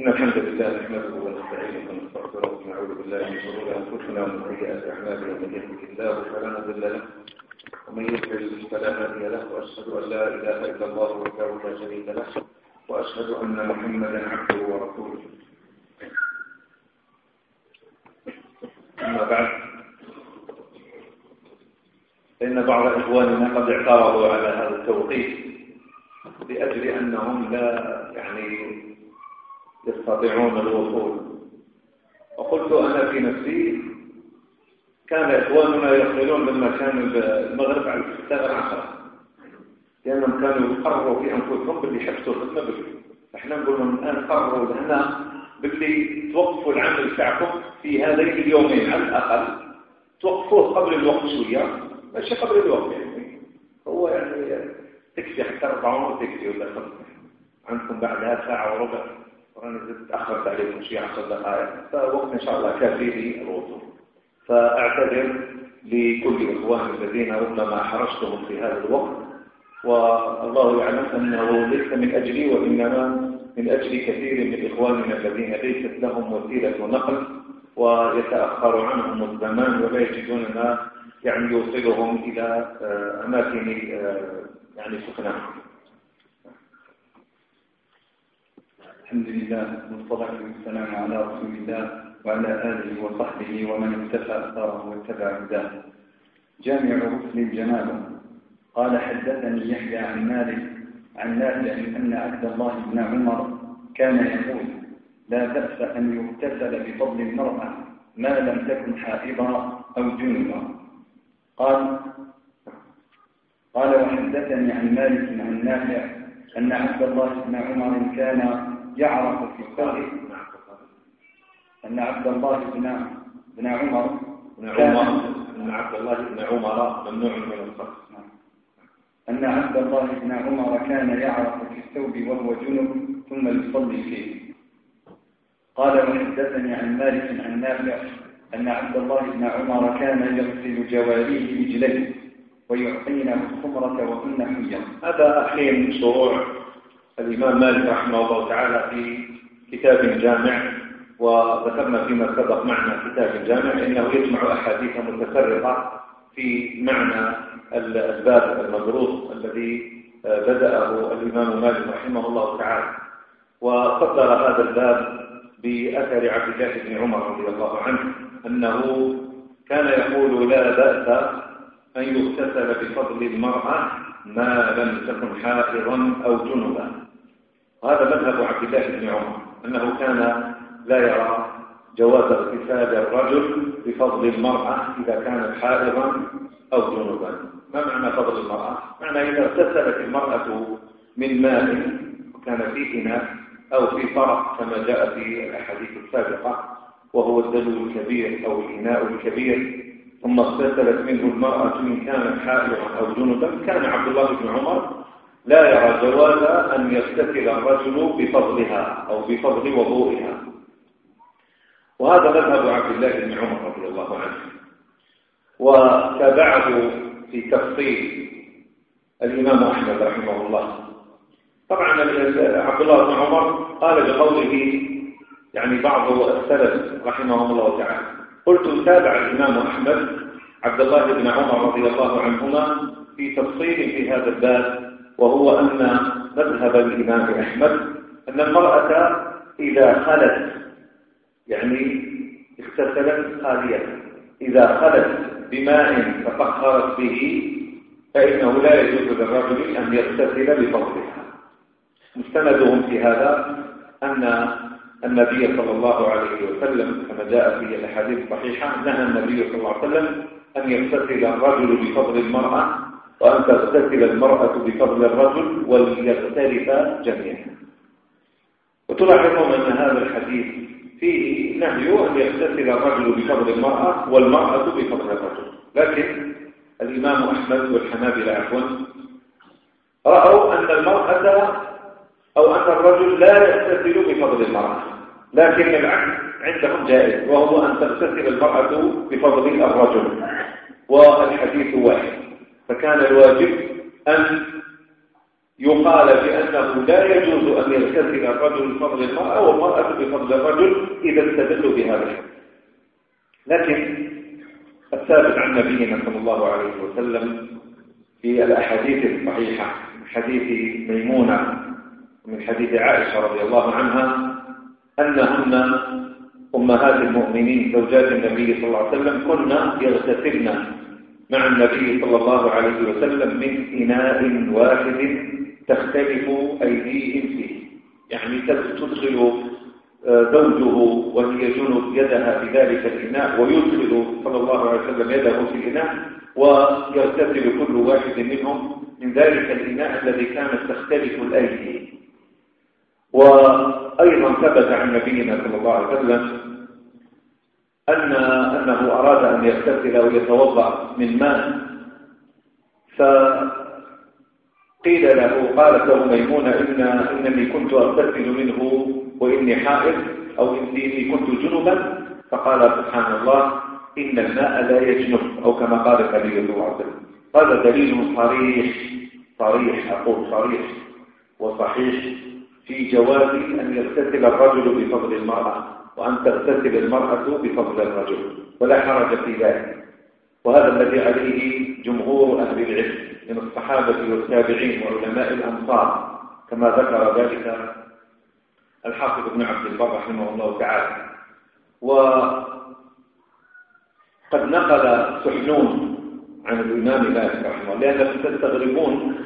إن الحمد لله نحمده ونستعينه ونستغفره ونعوذ بالله من شرور أنفسنا ومن سيئات أعمالنا. من يهده الله فلا مضل له ومن يضلل فلا هادي له وأشهد أن لا إله إلا الله وحده لا شريك له وأشهد أن محمدا عبده ورسوله. أما بعد فإن بعض إخواننا قد اعترضوا على هذا التوقيت لأجل أنهم لا يعني يستطيعون الوصول. وقلت أنا في نفسي كان إخواننا يقبلون لما كان المغرب على الساعة العشرة لأنهم كانوا يقرروا في أنفسهم باللي حبسوا الخدمة باللي. إحنا نقول لهم الآن قرروا لهنا باللي توقفوا العمل تاعكم في هذين اليومين على الأقل توقفوه قبل الوقت شوية. ماشي قبل الوقت يعني. هو يعني تكفي حتى 4 تكفي ولا عندكم بعدها ساعة وربع. تأخرت عليكم شيء عشر دقائق فوقت إن شاء الله كافي للوصول فأعتذر لكل إخواني الذين ربما حرشتهم في هذا الوقت. والله يعلم أنه ليس من أجلي وإنما من أجل كثير من إخواننا الذين ليست لهم وسيلة نقل ويتأخر عنهم الزمان ولا يجدون ما يعني يوصلهم إلى أماكن آه، يعني سكنهم الحمد لله والصلاة والسلام على رسول الله وعلى آله وصحبه ومن اتفى أثاره واتبع هداه. جامع رسل الجنابة. قال حدثني يحيى عن مالك عن نافع أن عبد الله بن عمر كان يقول لا بأس أن يغتسل بفضل المرأة ما لم تكن حائضا أو جنبا قال قال وحدثني عن مالك عن نافع أن عبد الله بن عمر كان يعرف في التاريخ أن عبد الله بن بن عمر. بن عمر. أن عبد الله بن عمر ممنوع من القتل. أن عبد الله بن عمر كان يعرف في الثوب وهو جنب ثم يصلي فيه. قال وحدثني عن مالك عن نافع أن عبد الله بن عمر كان يغسل جواريه رجليه ويعطينا الخمرة وهن حية هذا أخي من شروع الإمام مالك رحمه الله تعالى في كتاب الجامع وذكرنا فيما سبق معنى كتاب الجامع إنه يجمع أحاديث متفرقة في معنى الباب المبروط الذي آه، بدأه الإمام مالك رحمه الله تعالى. وقدر هذا الباب بأثر عبد الله بن عمر رضي الله عنه أنه كان يقول لا بأس أن يغتسل بفضل المرأة ما لم تكن حائضا أو جنبا. وهذا مذهب عبد الله بن عمر أنه كان لا يرى جواز اغتسال الرجل بفضل المرأة إذا كانت حائضا أو جنوبا ما معنى فضل المرأة؟ معنى إذا اغتسلت المرأة من ماء وكان في إناء أو في فرق كما جاء في الأحاديث السابقة وهو الدلو الكبير أو الإناء الكبير. ثم اغتسلت منه المرأة إن كانت حائضا أو جنوبا كان عبد الله بن عمر لا يرى جواز أن يفتكر الرجل بفضلها أو بفضل وضوئها. وهذا مذهب عبد الله بن عمر رضي الله عنه. وتابعه في تفصيل الإمام أحمد رحمه الله. طبعا عبد الله بن عمر قال بقوله يعني بعض السلف رحمه الله تعالى قلت تابع الإمام أحمد عبد الله بن عمر رضي الله عنهما في تفصيل في هذا الباب. وهو أن مذهب الإمام أحمد أن المرأة إذا خلت يعني اغتسلت خالية. إذا خلت بماء تفخرت به فإنه لا يجوز للرجل أن يغتسل بفضلها. مستندهم في هذا أن النبي صلى الله عليه وسلم كما جاء في الحديث الصحيحة نهى النبي صلى الله عليه وسلم أن يغتسل الرجل بفضل المرأة وأن تغتسل المرأة بفضل الرجل وليغترف جميعا. وتلاحظون أن هذا الحديث فيه نهي أن يغتسل الرجل بفضل المرأة والمرأة بفضل الرجل. لكن الإمام أحمد والحنابلة عفوا رأوا أن المرأة أو أن الرجل لا يغتسل بفضل المرأة لكن العكس عندهم جائز وهو أن تغتسل المرأة بفضل الرجل. والحديث واحد. فكان الواجب أن يقال بأنه لا يجوز أن يستثن الرجل بفضل المرأة والمرأة بفضل الرجل إذا استدلوا بهذا الشيء. لكن الثابت عن نبينا صلى الله عليه وسلم في الأحاديث الصحيحة من حديث ميمونة ومن حديث عائشة رضي الله عنها أنهن أمهات المؤمنين زوجات النبي صلى الله عليه وسلم كنا يغتسلن. مع النبي صلى الله عليه وسلم من إناء واحد تختلف أيديهم فيه. يعني تدخل زوجه وهي جنب يدها في ذلك الإناء ويدخل صلى الله عليه وسلم يده في الإناء ويرتدل كل واحد منهم من ذلك الإناء الذي كانت تختلف الأيدي. وأيضا ثبت عن نبينا صلى الله عليه وسلم أن أنه أراد أن يغتسل أو يتوضأ من ماء. فقيل له قالت له ميمونة إن إنني كنت أغتسل منه وإني حائض أو إني كنت جنبا. فقال سبحان الله إن الماء لا يجنب أو كما قال خليل الله عليه قال هذا دليل صريح صريح أقول صريح وصحيح في جواز أن يغتسل الرجل بفضل المرأة. وأن تغتسل المرأة بفضل الرجل ولا حرج في ذلك. وهذا الذي عليه جمهور أهل العلم من الصحابة والتابعين وعلماء الأنصار كما ذكر ذلك الحافظ ابن عبد البر رحمه الله تعالى. وقد نقل سحنون عن الإمام مالك رحمه الله لأنكم تستغربون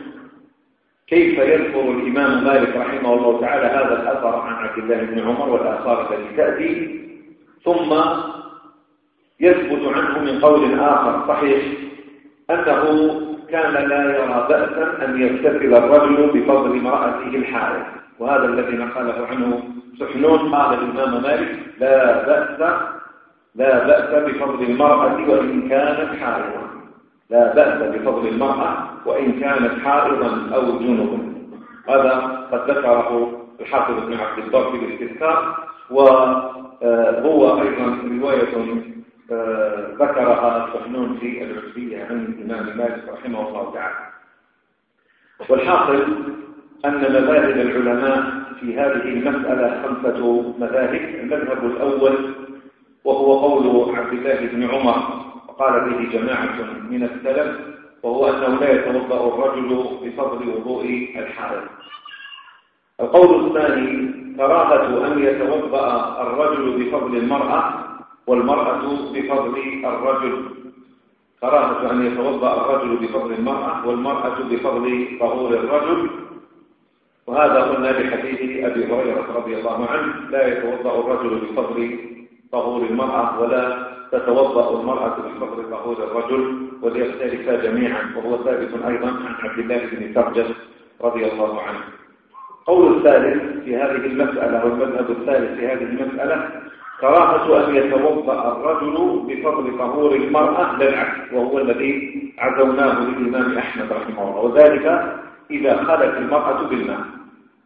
كيف يذكر الإمام مالك رحمه الله تعالى هذا الأثر عن عبد الله بن عمر والآثار التي تأتي؟ ثم يثبت عنه من قول آخر صحيح أنه كان لا يرى بأسا أن يفتتل الرجل بفضل امرأته الحارث وهذا الذي نقله عنه سحنون قال الإمام مالك لا بأس لا بأس بفضل المرأة وإن كانت حارثة لا بأس بفضل المرأة وإن كانت حائضا أو جنبا هذا قد ذكره الحافظ ابن عبد البر في الاستذكار وهو أيضا رواية آه، ذكرها الصحنون في العبدية عن الإمام مالك رحمه الله تعالى. والحاصل أن مذاهب العلماء في هذه المسألة خمسة مذاهب. المذهب الأول وهو قول عبد الله بن عمر قال به جماعة من السلف وهو أنه لا يتوضأ الرجل بفضل وضوء الحائط القول الثاني كراهة أن يتوضأ الرجل بفضل المرأة والمرأة بفضل الرجل. كراهة أن يتوضأ الرجل بفضل المرأة والمرأة بفضل طهور الرجل. وهذا قلنا بحديث أبي هريرة رضي الله عنه لا يتوضأ الرجل بفضل طهور المرأة ولا تتوضأ المرأة في فقر طهور الرجل وليختلفا جميعا وهو ثابت أيضا عن عبد الله بن سرجس رضي الله عنه. قول الثالث في هذه المسألة والمذهب الثالث في هذه المسألة كراهة أن يتوضأ الرجل بفضل طهور المرأة للعكس وهو الذي عزوناه للإمام أحمد رحمه الله. وذلك إذا خلت المرأة بالماء.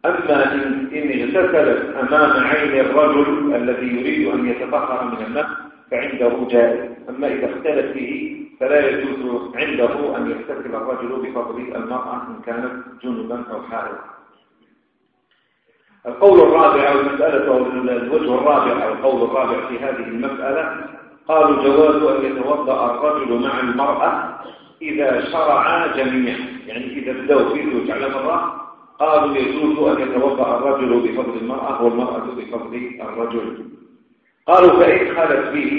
أما إن اغتسلت أمام عين الرجل الذي يريد أن يتطهر من الماء فعنده جائز أما إذا اختلف فيه فلا يجوز عنده أن يحتسب الرجل بفضل المرأة إن كانت جنبا أو حائض القول الرابع أو المسألة أو الوجه الرابع أو القول الرابع في هذه المسألة قالوا جواز أن يتوضأ الرجل مع المرأة إذا شرعا جميعا. يعني إذا بدأوا في الوجع على قالوا يجوز أن يتوضأ الرجل بفضل المرأة والمرأة بفضل الرجل. قالوا فإن خالت به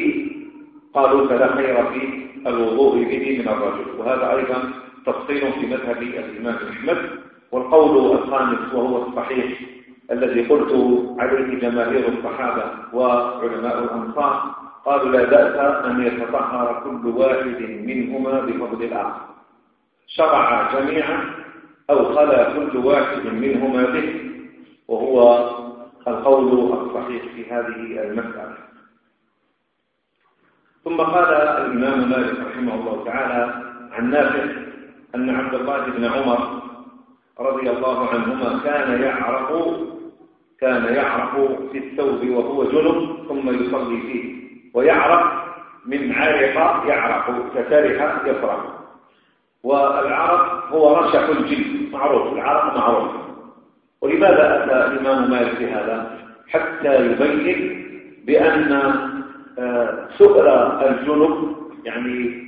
قالوا فلا خير في الوضوء به من الرجل. وهذا أيضا تفصيل في مذهب الإمام أحمد والقول الخامس وهو الصحيح الذي قلت عليه جماهير الصحابة وعلماء الأنصار قالوا لا بأس أن يتطهر كل واحد منهما بفضل الآخر. شرع جميعا أو خلا كل واحد منهما به وهو القول الصحيح في هذه المسألة. ثم قال الإمام مالك رحمه الله تعالى عن نافع أن عبد الله بن عمر رضي الله عنهما كان يعرق كان يعرق في الثوب وهو جنب ثم يصلي فيه. ويعرق من عارق يعرق كترح يفرق والعرق هو رشح الجلد. معروف العرق معروف. ولماذا أتى الإمام مالك بهذا حتى يبين بأن آه، سؤل الجنب يعني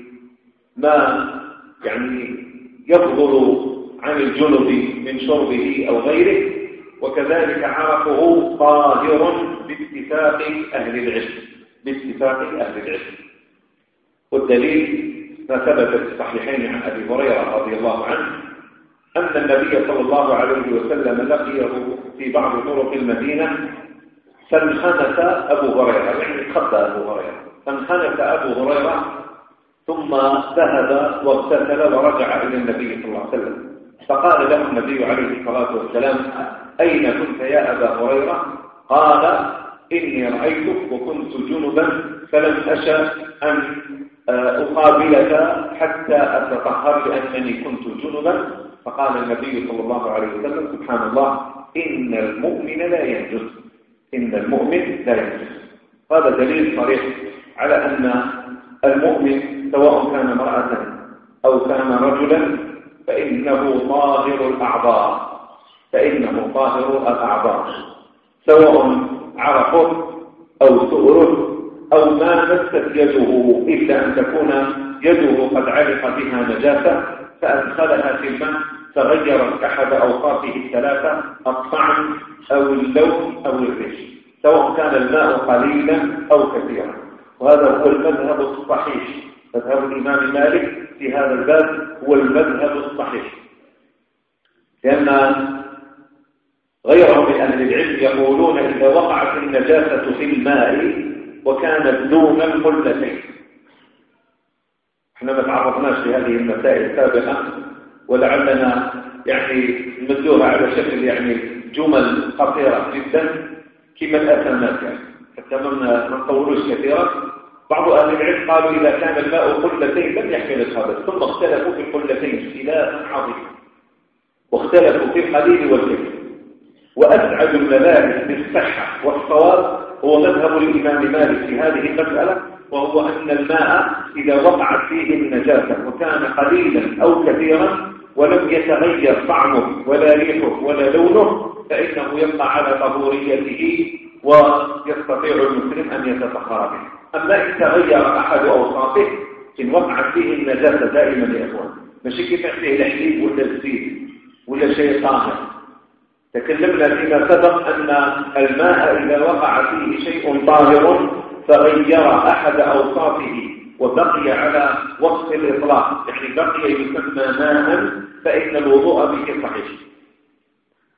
ما يعني يفضل عن الجنب من شربه أو غيره وكذلك عرفه قاهر باتفاق أهل العلم باتفاق أهل العلم. والدليل ما ثبت في الصحيحين عن أبي هريرة رضي الله عنه أن النبي صلى الله عليه وسلم لقيه في بعض طرق المدينة فانخنف أبو هريرة يعني خط أبو هريرة فانخنف أبو هريرة ثم ذهب واغتسل ورجع إلى النبي صلى الله عليه وسلم. فقال له النبي عليه الصلاة والسلام أين كنت يا أبا هريرة؟ قال إني رأيتك وكنت جنبا فلم أشأ أن آه، أقابلك حتى أتطهر لأنني كنت جنبا. فقال النبي صلى الله عليه وسلم سبحان الله إن المؤمن لا ينجس. إن المؤمن لا ينجس. هذا دليل صريح على أن المؤمن سواء كان امرأة أو كان رجلا فإنه طاهر الأعضاء. فإنه طاهر الأعضاء. سواء عرفه أو سؤره أو ما مست يده إلا أن تكون يده قد علق بها نجاسة فأدخلها في الماء تغيرت أحد أوقاته الثلاثة الطعم أو اللون أو الريش سواء كان الماء قليلا أو كثيرا. وهذا هو المذهب الصحيح. مذهب الإمام مالك في هذا الباب هو المذهب الصحيح. لأن غيرهم من أهل العلم يقولون إذا وقعت النجاسة في الماء وكانت دون القلتين إحنا ما تعرفناش لهذه المسائل سابقا ولعلنا يعني نمدوها على شكل يعني جمل خطيرة جدا كما الأتمات كان يعني. حتى ما نطولوش كثيرا. بعض أهل العلم قالوا إذا كان الماء قلتين لم يحمل الخبث ثم اختلفوا في القلتين اختلاف عظيم. واختلفوا في القليل والكثير. وأسعد المباحث بالصحة والصواب هو مذهب الإمام مالك في هذه المسألة وهو أن الماء إذا وقعت فيه النجاسة وكان قليلا أو كثيرا ولم يتغير طعمه ولا ريحه ولا لونه فإنه يبقى على طبوريته ويستطيع المسلم أن يتفخر به. أما إن تغير أحد أوصافه إن وقعت فيه النجاسة دائما يا إخوان. ماشي كيف فيه الحليب ولا الزيت ولا شيء طاهر؟ تكلمنا فيما سبق أن الماء إذا وقع فيه شيء طاهر فغير أحد أوصافه وبقي على وصف الإطلاق. يعني بقي يسمى ماء فإن الوضوء به صحيح.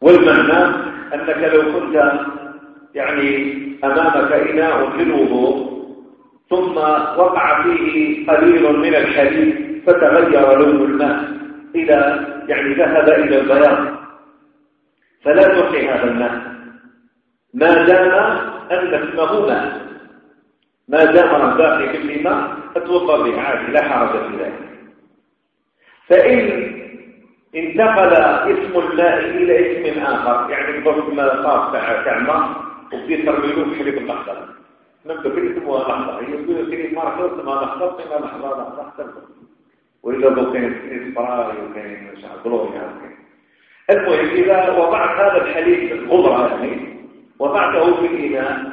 والمعنى أنك لو كنت يعني أمامك إناء للوضوء ثم وقع فيه قليل من الحديد فتغير لون الماء إلى يعني ذهب إلى البياض. فلا تحي هذا الماء. ما دام أن اسمه ماء. ما دام الباقي في الماء فتوفى عادي لا حرج في ذلك. فإن انتقل اسم الله إلى اسم آخر يعني ضرب ما صار كعمة وبيصر ملوك حليب الأخضر. نبدأ بالاسم هي يقول لكني ما رحلت ما نخلط ما لا أخضر وإذا بقين إسفراء وكان شعبلون يعني المهم إذا وضعت هذا الحليب الخضرة يعني وضعته في الإيمان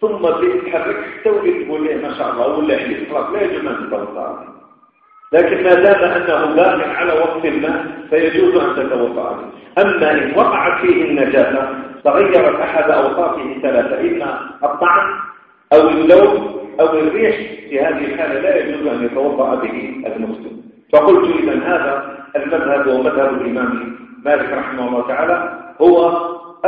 ثم بيتحرك تولي تقول ليه ما شاء الله ولا يفرق لا يجب أن تتوقع لكن ما دام أنه واقع على وقت ما فيجوز أن تتوقع أما إن وقعت فيه النجاسة تغيرت أحد أوصافه ثلاثة إما الطعم أو اللون أو الريح في هذه الحالة لا يجوز أن يتوضأ به المسلم. فقلت اذا هذا المذهب ومذهب الإمام مالك رحمه الله تعالى هو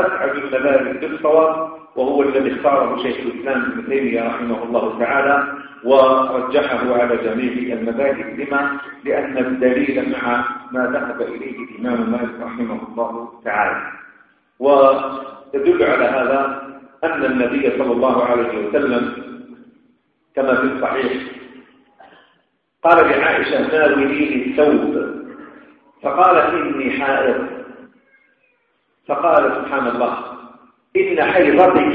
أسعد المذاهب بالصواب وهو الذي اختاره شيخ الإسلام ابن تيمية رحمه الله تعالى ورجحه على جميع المذاهب لما؟ لأن الدليل مع ما ذهب إليه الإمام مالك رحمه الله تعالى. ويدل على هذا أن النبي صلى الله عليه وسلم كما في الصحيح قال لعائشة ناوليني الثوب فقالت إني حائر فقال سبحان الله إن حيضتك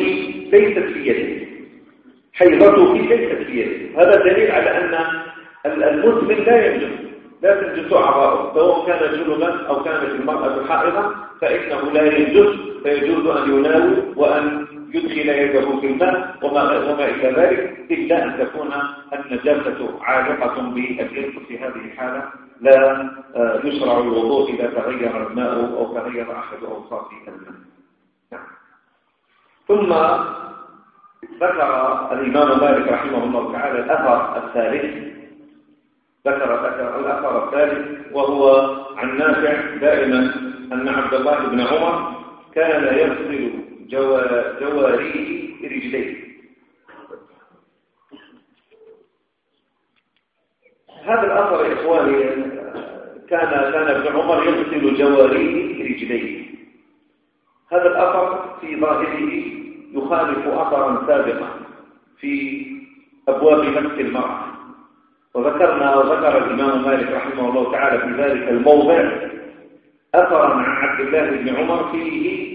ليست في يدك. حيضتك ليست في يدك. هذا دليل على أن المسلم لا ينجس لا تنجس أعضاؤه. سواء كان جنبا أو كانت المرأة حائضة فإنه لا ينجس فيجوز أن يناول وأن يدخل يده في الماء وما, وما إلى ذلك إلا أن تكون النجاسة عالقة بالجنس في هذه الحالة. لا آه، يشرع الوضوء إذا تغير الماء أو تغير أحد أوصاف الماء نعم. ثم ذكر الإمام مالك رحمه الله تعالى الأثر الثالث. ذكر ذكر الأثر الثالث وهو عن نافع دائما أن عبد الله بن عمر كان يغسل جواريه رجليه. هذا الأثر يا إخواني كان كان ابن عمر يغسل جواريه برجليه هذا الأثر في ظاهره يخالف أثرا سابقا في أبواب نفس المرأة. وذكرنا وذكر الإمام مالك رحمه الله تعالى في ذلك الموضع أثرا عن عبد الله بن عمر فيه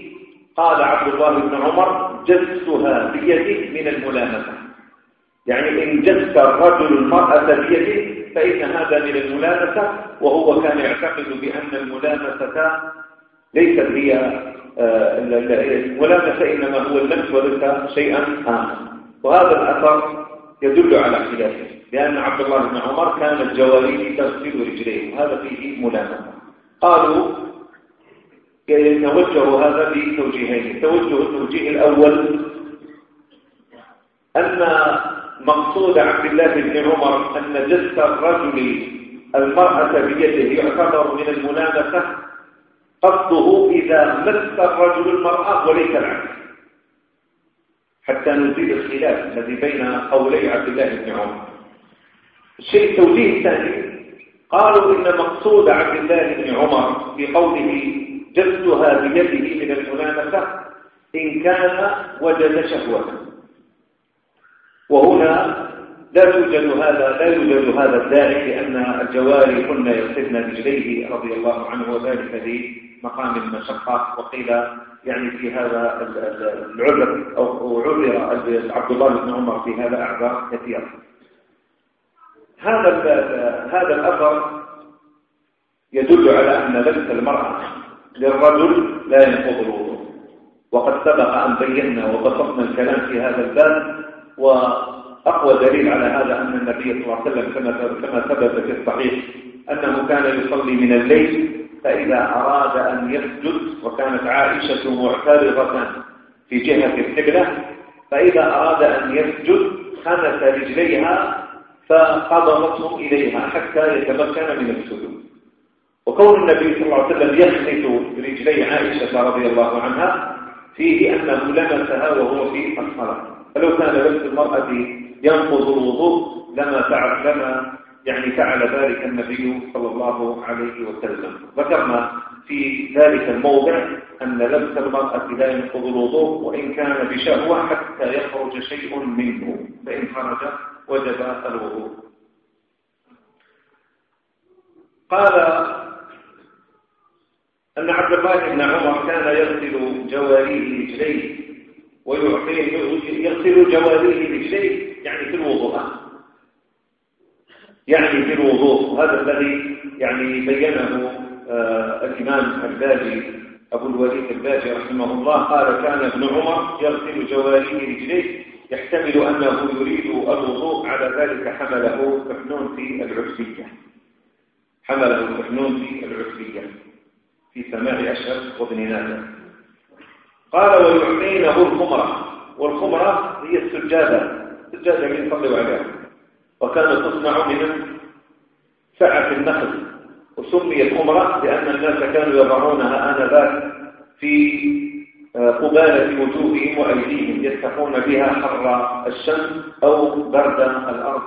قال عبد الله بن عمر جلسها بيده من الملامسة. يعني إن جس الرجل المرأة بيده فإن هذا من الملامسة وهو كان يعتقد بأن الملامسة ليست هي آه، الملامسة إنما هو اللمس وليس شيئا آمن وهذا الأثر يدل على خلافه لأن عبد الله بن عمر كان الجوالي تغسل رجليه وهذا فيه ملامسة. قالوا نوجه هذا بتوجيهين التوجه التوجيه الأول أن مقصود عبد الله بن عمر أن جس الرجل المرأة بيده يعتبر من المنافسة قصده إذا مس الرجل المرأة وليس العكس. حتى نزيل الخلاف الذي بين قولي عبد الله بن عمر. الشيء التوجيه الثاني قالوا إن مقصود عبد الله بن عمر في قوله جسدها بيده من المنافسة إن كان وجد شهوته وهنا لا توجد هذا لا يوجد هذا الذلك لأن الجواري كنا يغسلن رجليه رضي الله عنه وذلك في مقام المشقة وقيل يعني في هذا العذر أو عذر عبد الله بن عمر في هذا أعذار كثيرة. هذا هذا الأثر يدل على أن لبس المرأة للرجل لا ينقض الوضوء. وقد سبق أن بينا وبسطنا الكلام في هذا الباب وأقوى دليل على هذا أن النبي صلى الله عليه وسلم كما كما ثبت في الصحيح أنه كان يصلي من الليل فإذا أراد أن يسجد وكانت عائشة معترضة في جهة القبلة فإذا أراد أن يسجد خنس رجليها فقبضته إليها حتى يتمكن من السجود. وكون النبي صلى الله عليه وسلم يخنس رجلي عائشة رضي الله عنها فيه أنه لمسها وهو في الصلاة. فلو كان لبس المرأة ينقض الوضوء لما فعل لما يعني فعل ذلك النبي صلى الله عليه وسلم. ذكرنا في ذلك الموضع أن لبس المرأة لا ينقض الوضوء وإن كان بشهوة حتى يخرج شيء منه فإن خرج وجب الوضوء. قال أن عبد الله بن عمر كان يغسل جواريه رجليه. ويعطيه يغسل جواريه بالشيء يعني في الوضوء. يعني في الوضوء. هذا الذي يعني بينه آه، الإمام الباجي أبو الوليد الباجي رحمه الله قال كان ابن عمر يغسل جواريه رجليه يحتمل أنه يريد الوضوء على ذلك حمله كفنون في العبسية حمله كفنون في العبسية في سماع أشهر وابن نادر. قال ويحمينه الخمرة والخمرة هي السجادة. السجادة يعني من يصلوا عليها وكانت تصنع من سعة النخل. وسمي الخمرة لأن الناس كانوا يضعونها آنذاك في آه، قبالة وجوههم وأيديهم يستحون بها حر الشمس أو برد الأرض.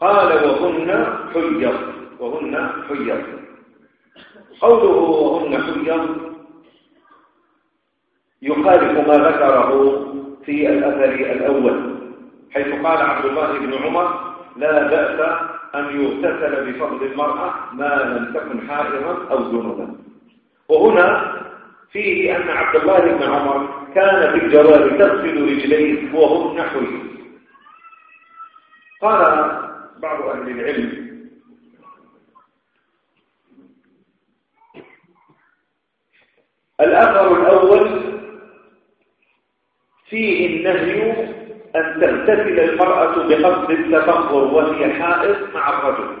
قال وهن حيض. وهن حيض. قوله وهن حيض يخالف ما ذكره في الأثر الأول حيث قال عبد الله بن عمر لا بأس أن يغتسل بفضل المرأة ما لم تكن حائرا أو جنبا. وهنا فيه أن عبد الله بن عمر كان في الجواب تغسل رجليه وهم نحوه. قال بعض أهل العلم الأثر الأول فيه النهي أن تغتسل المرأة بقصد التبخر وهي حائط مع الرجل.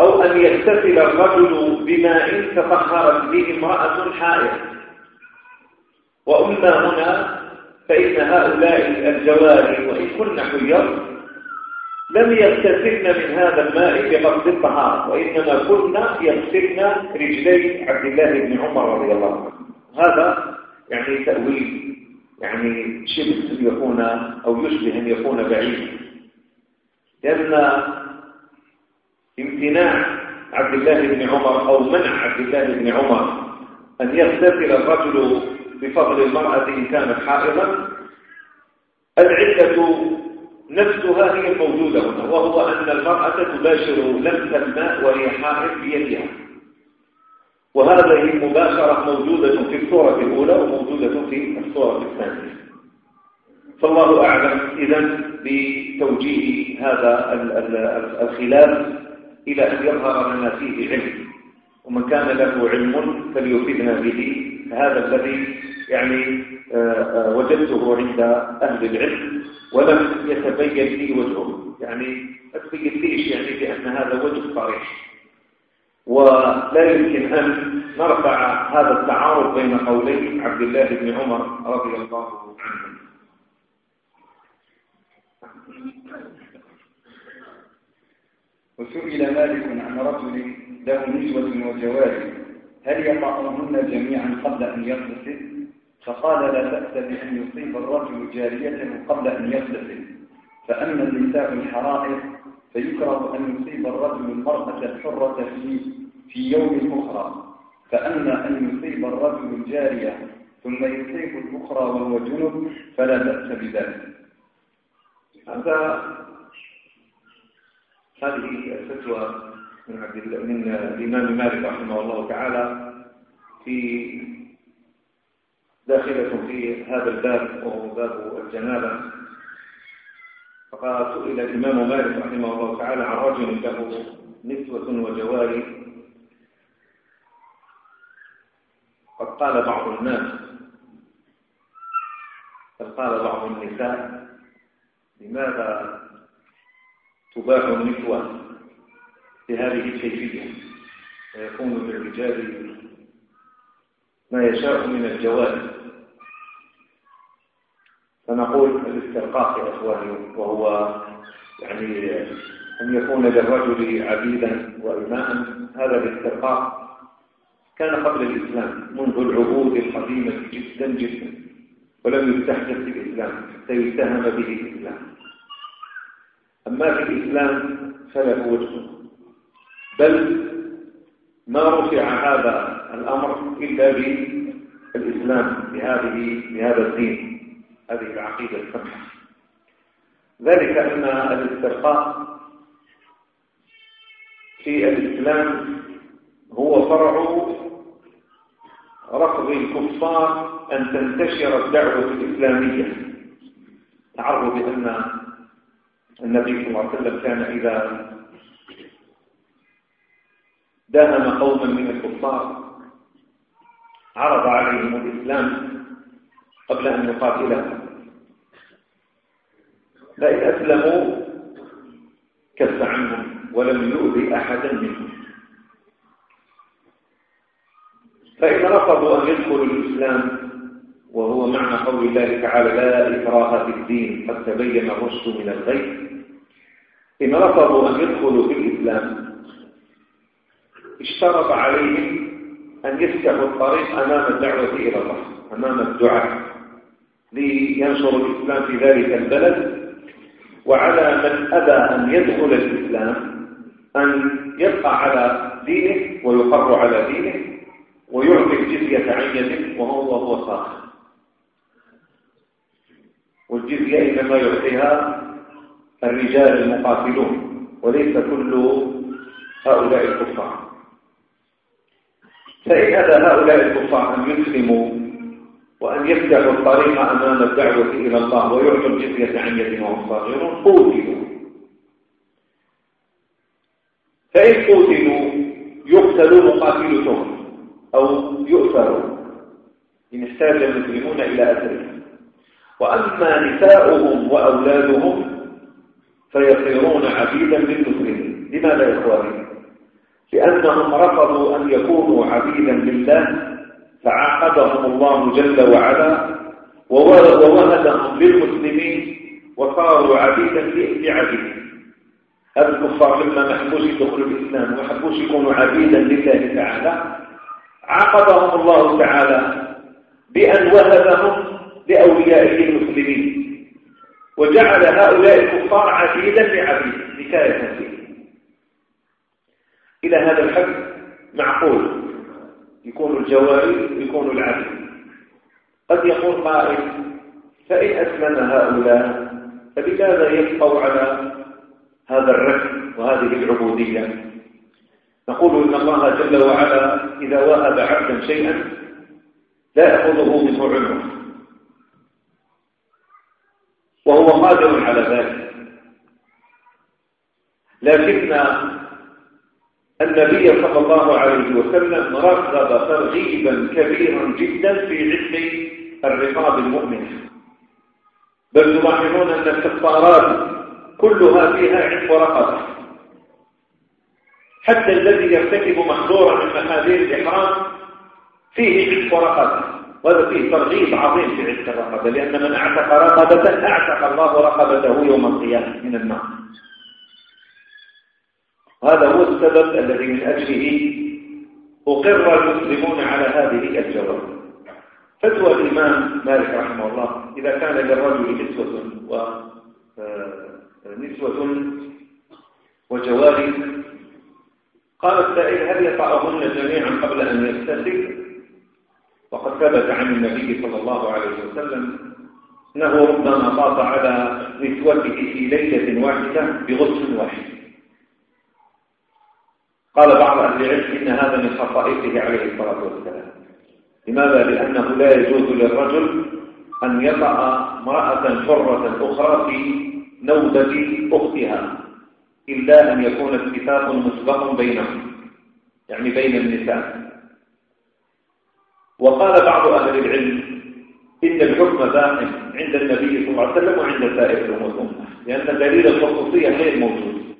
أو أن يغتسل الرجل بماء تطهرت به امرأة حائط وأما هنا فإن هؤلاء الجوال وإن كن حير لم يغتسلن من هذا الماء بقصد الطهارة وإنما كنا يغتسلن رجلي عبد الله بن عمر رضي الله عنه. هذا يعني تأويل يعني شبه أن يكون أو يشبه أن يكون بعيد. لأن امتناع عبد الله بن عمر أو منع عبد الله بن عمر أن يغتسل الرجل بفضل المرأة إن كانت حائضا العلة نفسها هي الموجودة هنا وهو أن المرأة تباشر لمس الماء وهي حائض بيدها. وهذه المباشرة موجودة في الصورة الأولى وموجودة في الصورة الثانية. فالله أعلم إذا بتوجيه هذا الخلاف إلى أن يظهر لنا فيه علم. ومن كان له علم فليفيدنا به. هذا الذي يعني آه، آه، وجدته عند أهل العلم ولم يتبين لي وجهه. يعني أتبين ليش يعني بأن هذا وجه صريح؟ ولا يمكن أن نرفع هذا التعارض بين قولي عبد الله بن عمر رضي الله عنه. وسئل مالك عن رجل له نسوة وجواري هل يقعهن جميعا قبل أن يغتسل؟ فقال لا بأس بأن يصيب الرجل جاريته قبل أن يغتسل فأما النساء الحرائر فيكره أن يصيب الرجل المرأة الحرة في, في يوم أخرى فأما أن يصيب الرجل الجارية ثم يصيب الأخرى وهو جنب فلا بأس بذلك. هذا هذه الفتوى من عبد من الإمام مالك رحمه الله تعالى في داخلة في هذا الباب وهو باب الجنابة. فقال سئل الإمام مالك رحمه الله تعالى عن رجل له نسوة وجواري قد قال بعض الناس قد قال بعض النساء لماذا تباع النسوة بهذه الكيفية؟ ويكون للرجال ما يشاء من الجواري فنقول الاسترقاء يا إخواني وهو يعني أن يكون للرجل عبيدا وإماء هذا الاسترقاء كان قبل الإسلام منذ العهود القديمة جدا جدا ولم يستحدث في الإسلام حتى يتهم به الإسلام. أما في الإسلام فله وجه بل ما رفع هذا الأمر إلا بالإسلام بهذه بهذا الدين. هذه العقيدة السمحة ذلك أن الاسترقاء في الإسلام هو فرع رفض الكفار أن تنتشر الدعوة الإسلامية. تعرض بأن النبي صلى الله عليه وسلم كان إذا داهم قوما من الكفار عرض عليهم الإسلام قبل أن يقاتلهم لئن أسلموا كف عنهم ولم يؤذي أحدا منهم. فإن رفضوا أن يدخلوا الإسلام وهو معنى قول الله تعالى لا إكراه في الدين قد تبين الرشد من الغي. إن رفضوا أن يدخلوا في الإسلام اشترط عليهم أن يفتحوا الطريق أمام الدعوة إلى الله أمام الدعاء لينشروا الإسلام في ذلك البلد وعلى من أبى أن يدخل الإسلام أن يبقى على دينه ويقر على دينه ويعطي الجزية عين وهو هو صاحب والجزية إنما يعطيها الرجال المقاتلون وليس كل هؤلاء الكفار. فإن أبى هؤلاء الكفار أن يسلموا وأن يفتحوا الطريق أمام الدعوة إلى الله ويعطوا الجزية عن يد وهم صاغرون قوتلوا. فإن قوتلوا يقتلوا مقاتلتهم أو يؤثروا. إن احتاج المسلمون إلى أسرهم وأما نساؤهم وأولادهم فيصيرون عبيدا للمسلمين. لماذا يا إخواني؟ لأنهم رفضوا أن يكونوا عبيدا لله فعاقبهم الله جل وعلا ووهدهم للمسلمين وصاروا عبيدا لعبيد هذا الكفار لما ما حبوش يدخلوا الإسلام وما حبوش يكونوا عبيدا لله تعالى. عاقبهم الله تعالى بأن وهبهم لاوليائه المسلمين. وجعل هؤلاء الكفار عبيدا لعبيد لكايه فيه إلى هذا الحد معقول. يكون الجواري يكون العدل. قد يقول قائل فإن أسلم هؤلاء فبماذا يبقوا على هذا الركب وهذه العبودية؟ نقول إن الله جل وعلا إذا واهب عبدا شيئا لا يأخذه منه عنه وهو قادر على ذلك. لكن النبي صلى الله عليه وسلم رغب ترغيبا كبيرا جدا في علم الرقاب المؤمن. بل تلاحظون أن الكفارات كلها فيها عتق رقبة حتى الذي يرتكب محظورا من محاذير الإحرام فيه عتق رقبة وهذا فيه ترغيب عظيم في عتق الرقبة لأن من أعتق رقبة أعتق الله رقبته يوم القيامة من النار. وهذا هو السبب الذي من أجله أقر المسلمون على هذه الجواب. فتوى الإمام مالك رحمه الله إذا كان للرجل نسوة ونسوة آه، وجواري قال السائل هل يطعهن جميعا قبل أن يستسل وقد ثبت عن النبي صلى الله عليه وسلم أنه ربما قاط على نسوته في ليلة واحدة بغسل واحد. قال بعض أهل العلم إن هذا من خصائصه عليه الصلاة والسلام. لماذا؟ لأنه لا يجوز للرجل أن يضع امرأة حرة أخرى في نودة أختها إلا أن يكون اتفاق مسبق بينهم يعني بين النساء. وقال بعض أهل العلم إن الحكم دائم عند النبي صلى الله عليه وسلم وعند سائر الأمة لأن دليل الخصوصية غير موجود.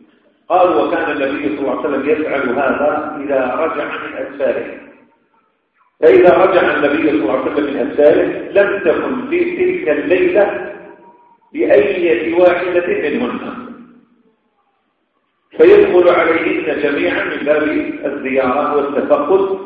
قال وكان النبي صلى الله عليه وسلم يفعل هذا إذا رجع من أسفاره فإذا رجع النبي صلى الله عليه وسلم من أسفاره لم تكن في تلك الليلة بأي واحدة منهن. فيدخل عليهن جميعا من باب الزيارة والتفقد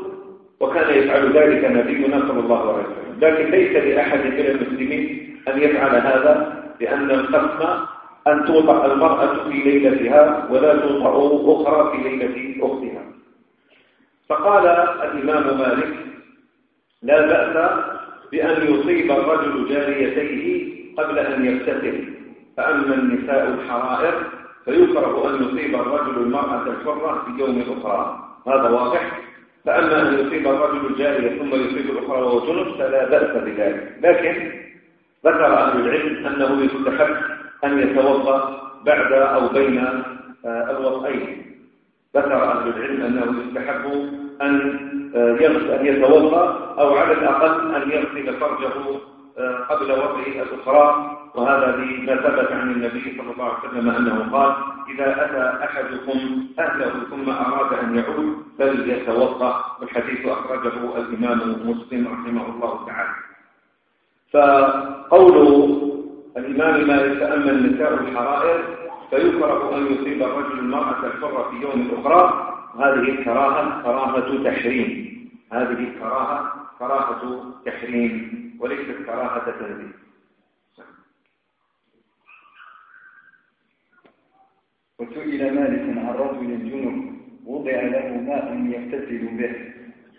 وكان يفعل ذلك نبينا صلى الله عليه وسلم. لكن ليس لأحد من المسلمين أن يفعل هذا لأن القسم أن توضع المرأة في ليلتها ولا توضع أخرى في ليلة أختها. فقال الإمام مالك لا بأس بأن يصيب الرجل جاريتيه قبل أن يبتسم فأما النساء الحرائر فيكره أن يصيب الرجل المرأة الحرة في يوم أخرى. هذا واضح. فأما أن يصيب الرجل الجارية ثم يصيب الأخرى وهو جنب فلا بأس بذلك. لكن ذكر أهل العلم أنه يستحب أن يتوضأ بعد أو بين آه، الوضعين ذكر أهل العلم أنه يستحب أن آه، أن يتوضأ أو على الأقل أن يغسل فرجه آه، قبل وضعه الأخرى. وهذا لما ثبت عن النبي صلى الله عليه وسلم أنه قال إذا أتى أحدكم أهله ثم أراد أن يعود فليتوضأ. والحديث أخرجه الإمام مسلم رحمه الله تعالى. فقوله الإمام ما يتأمل نساء الحرائر فيكره أن يصيب الرجل المرأة الحرة في يوم أخرى. هذه الكراهة كراهة تحريم. هذه الكراهة كراهة تحريم وليست كراهة تنزيل وسئل مالك عن رجل الجنوب وضع له ماء يغتسل به.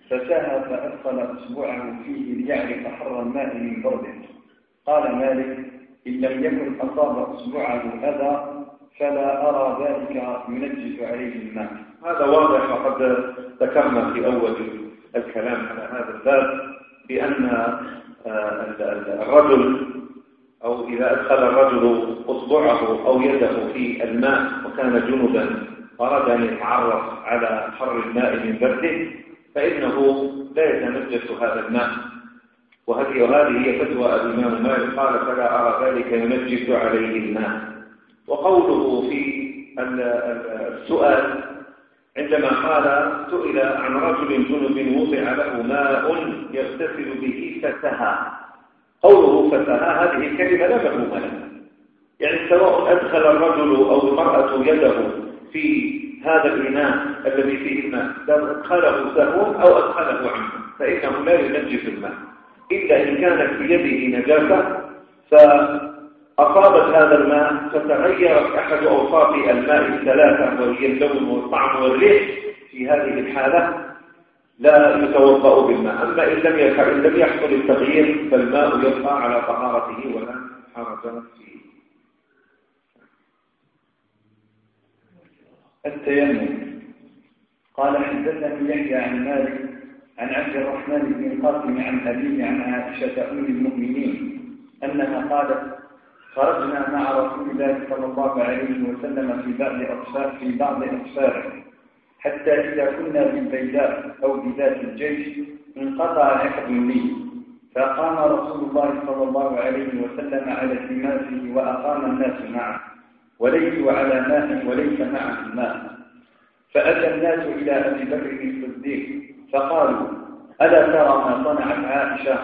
فساها فأدخل أسبوعه فيه ليعرف حر الماء من برده. قال مالك إن لم يكن أصاب أسبوعه الأذى فلا أرى ذلك ينجس عليه الماء هذا واضح وقد ذكرنا في أول الكلام على هذا الباب بأن آه، الرجل أو إذا أدخل الرجل أصبعه أو يده في الماء وكان جنبا أراد أن يتعرف على حر الماء من برده فإنه لا يتنجس هذا الماء. وهذه وهذه هي فتوى الإمام قال فلا أرى ذلك ينجس عليه الماء وقوله في السؤال عندما قال سئل عن رجل جنب وضع له ماء يغتسل به فتها. قوله فتها هذه الكلمة لا مفهوم لها. يعني سواء أدخل الرجل أو المرأة يده في هذا الإناء الذي فيه الماء أدخله سهون أو أدخله عنه فإنه لا ينجس الماء. إلا إن كانت في يده نجاسة فأصابت هذا الماء فتغيرت أحد أوصاف الماء الثلاثة وهي اللون والطعم والريح في هذه الحالة لا يتوضأ بالماء. أما إن لم يحصل التغيير فالماء يبقى على طهارته ولا حرج فيه. التيمم قال حدثني يحيى عن مالك عن عبد الرحمن بن قاسم عن أبيه عن عائشة أم المؤمنين أنها قالت خرجنا مع رسول الله صلى الله عليه وسلم في بعض أقصار في بعض أقصار حتى إذا كنا بالبيداء أو بذات الجيش انقطع عقد لي فقام رسول الله صلى الله عليه وسلم على سماسه وأقام الناس معه وليس على ماء وليس معه الماء فأتى الناس إلى أبي بكر الصديق فقالوا ألا ترى ما صنعت عائشة؟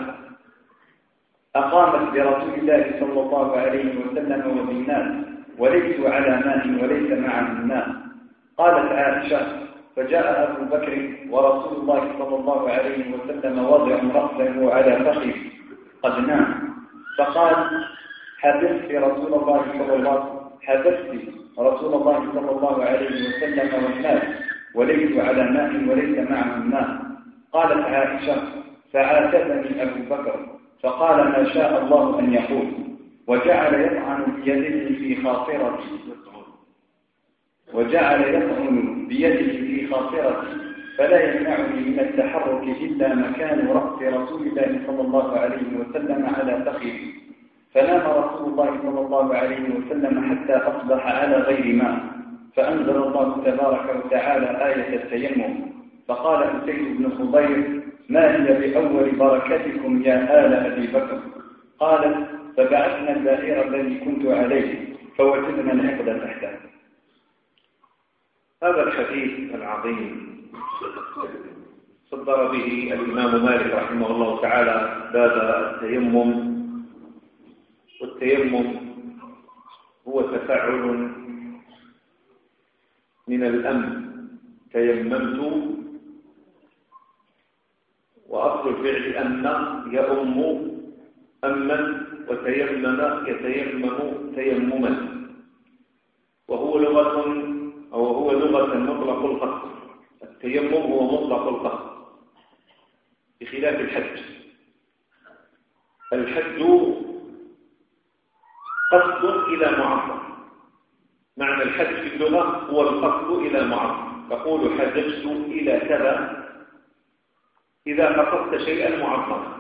أقامت برسول الله صلى الله عليه وسلم وبالناس وليس على ماء وليس مع الماء قالت عائشة فجاء أبو بكر ورسول الله صلى الله عليه وسلم وضع رأسه على فخذ قد نام. فقال حدثت رسول الله صلى الله حدثت رسول الله صلى الله عليه وسلم والناس وليس على ماء وليس معه الماء قالت عائشة فعاتبني أبو بكر. فقال ما شاء الله أن يقول وجعل يطعن بيده في خاطرة وجعل يطعن بيده في خاطرة فلا يمنعني من التحرك إلا مكان رأس رسول الله صلى الله عليه وسلم على فخذي فنام رسول الله صلى الله عليه وسلم حتى أصبح على غير ماء فأنزل الله تبارك وتعالى آية التيمم. فقال أسيد بن خضير ما هي بأول بركتكم يا آل أبي بكر؟ قالت فبعثنا البعير الذي كنت عليه فوجدنا العقد تحته. هذا الحديث العظيم. صدر به الإمام مالك رحمه الله تعالى باب التيمم. والتيمم هو تفاعل من الأمن. تيممت وأصل الفعل أن يؤم أمن وتيمم يتيمم تيمما. وهو لغة أو هو لغة مطلق القصد. التيمم هو مطلق القصد. بخلاف الحج الحج قصد إلى معظم معنى الحج في اللغة هو القصد إلى معظم تقول حججت إلى كذا. إذا خفضت شيئا معظما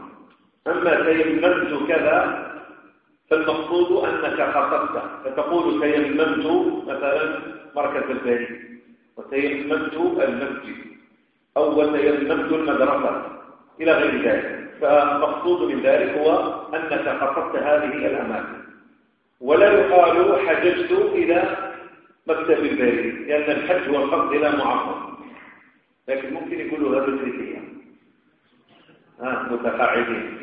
أما تيممت كذا فالمقصود أنك خفضته فتقول تيممت مثلا مركز البيت. وتيممت المسجد. أو وتيممت المدرسة. إلى غير ذلك. فالمقصود من ذلك هو أنك قصدت هذه الأماكن. ولا يقال حججت إلى مكتب البيت. لأن الحج والخفض لا معظم لكن ممكن يقولوا هذا الثلاثية متقاعدين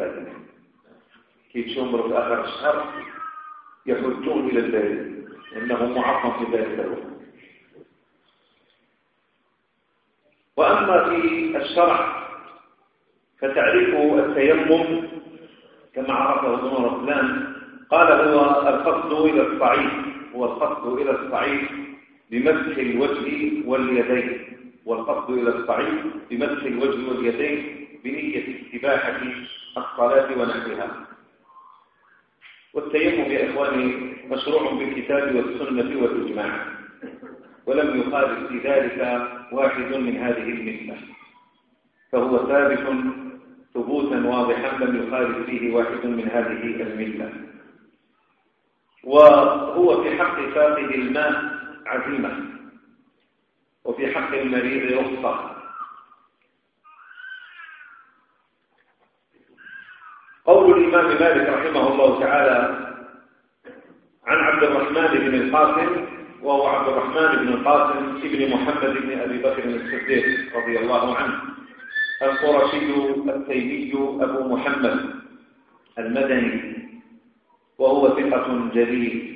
كي تشمر في آخر الشهر يحجون إلى البلد إنه معظم في ذلك الوقت. وأما في الشرع فتعريفه التيمم كما عرفه ابن رسلان قال هو القصد إلى الصعيد هو القصد إلى الصعيد بمسح الوجه واليدين. والقصد إلى الصعيد بمسح الوجه واليدين بنية استباحة الصلاة ونحوها والتيمم يا إخواني مشروع بالكتاب والسنة والإجماع. ولم يخالف في ذلك واحد من هذه المثلة فهو ثابت ثبوتا واضحا لم يخالف فيه واحد من هذه الملة وهو في حق فاقد الماء عزيمة. وفي حق المريض رخصة. قول الإمام مالك رحمه الله تعالى عن عبد الرحمن بن القاسم وهو عبد الرحمن بن القاسم ابن محمد بن أبي بكر الصديق رضي الله عنه. القرشي التيمي أبو محمد المدني وهو ثقة جليل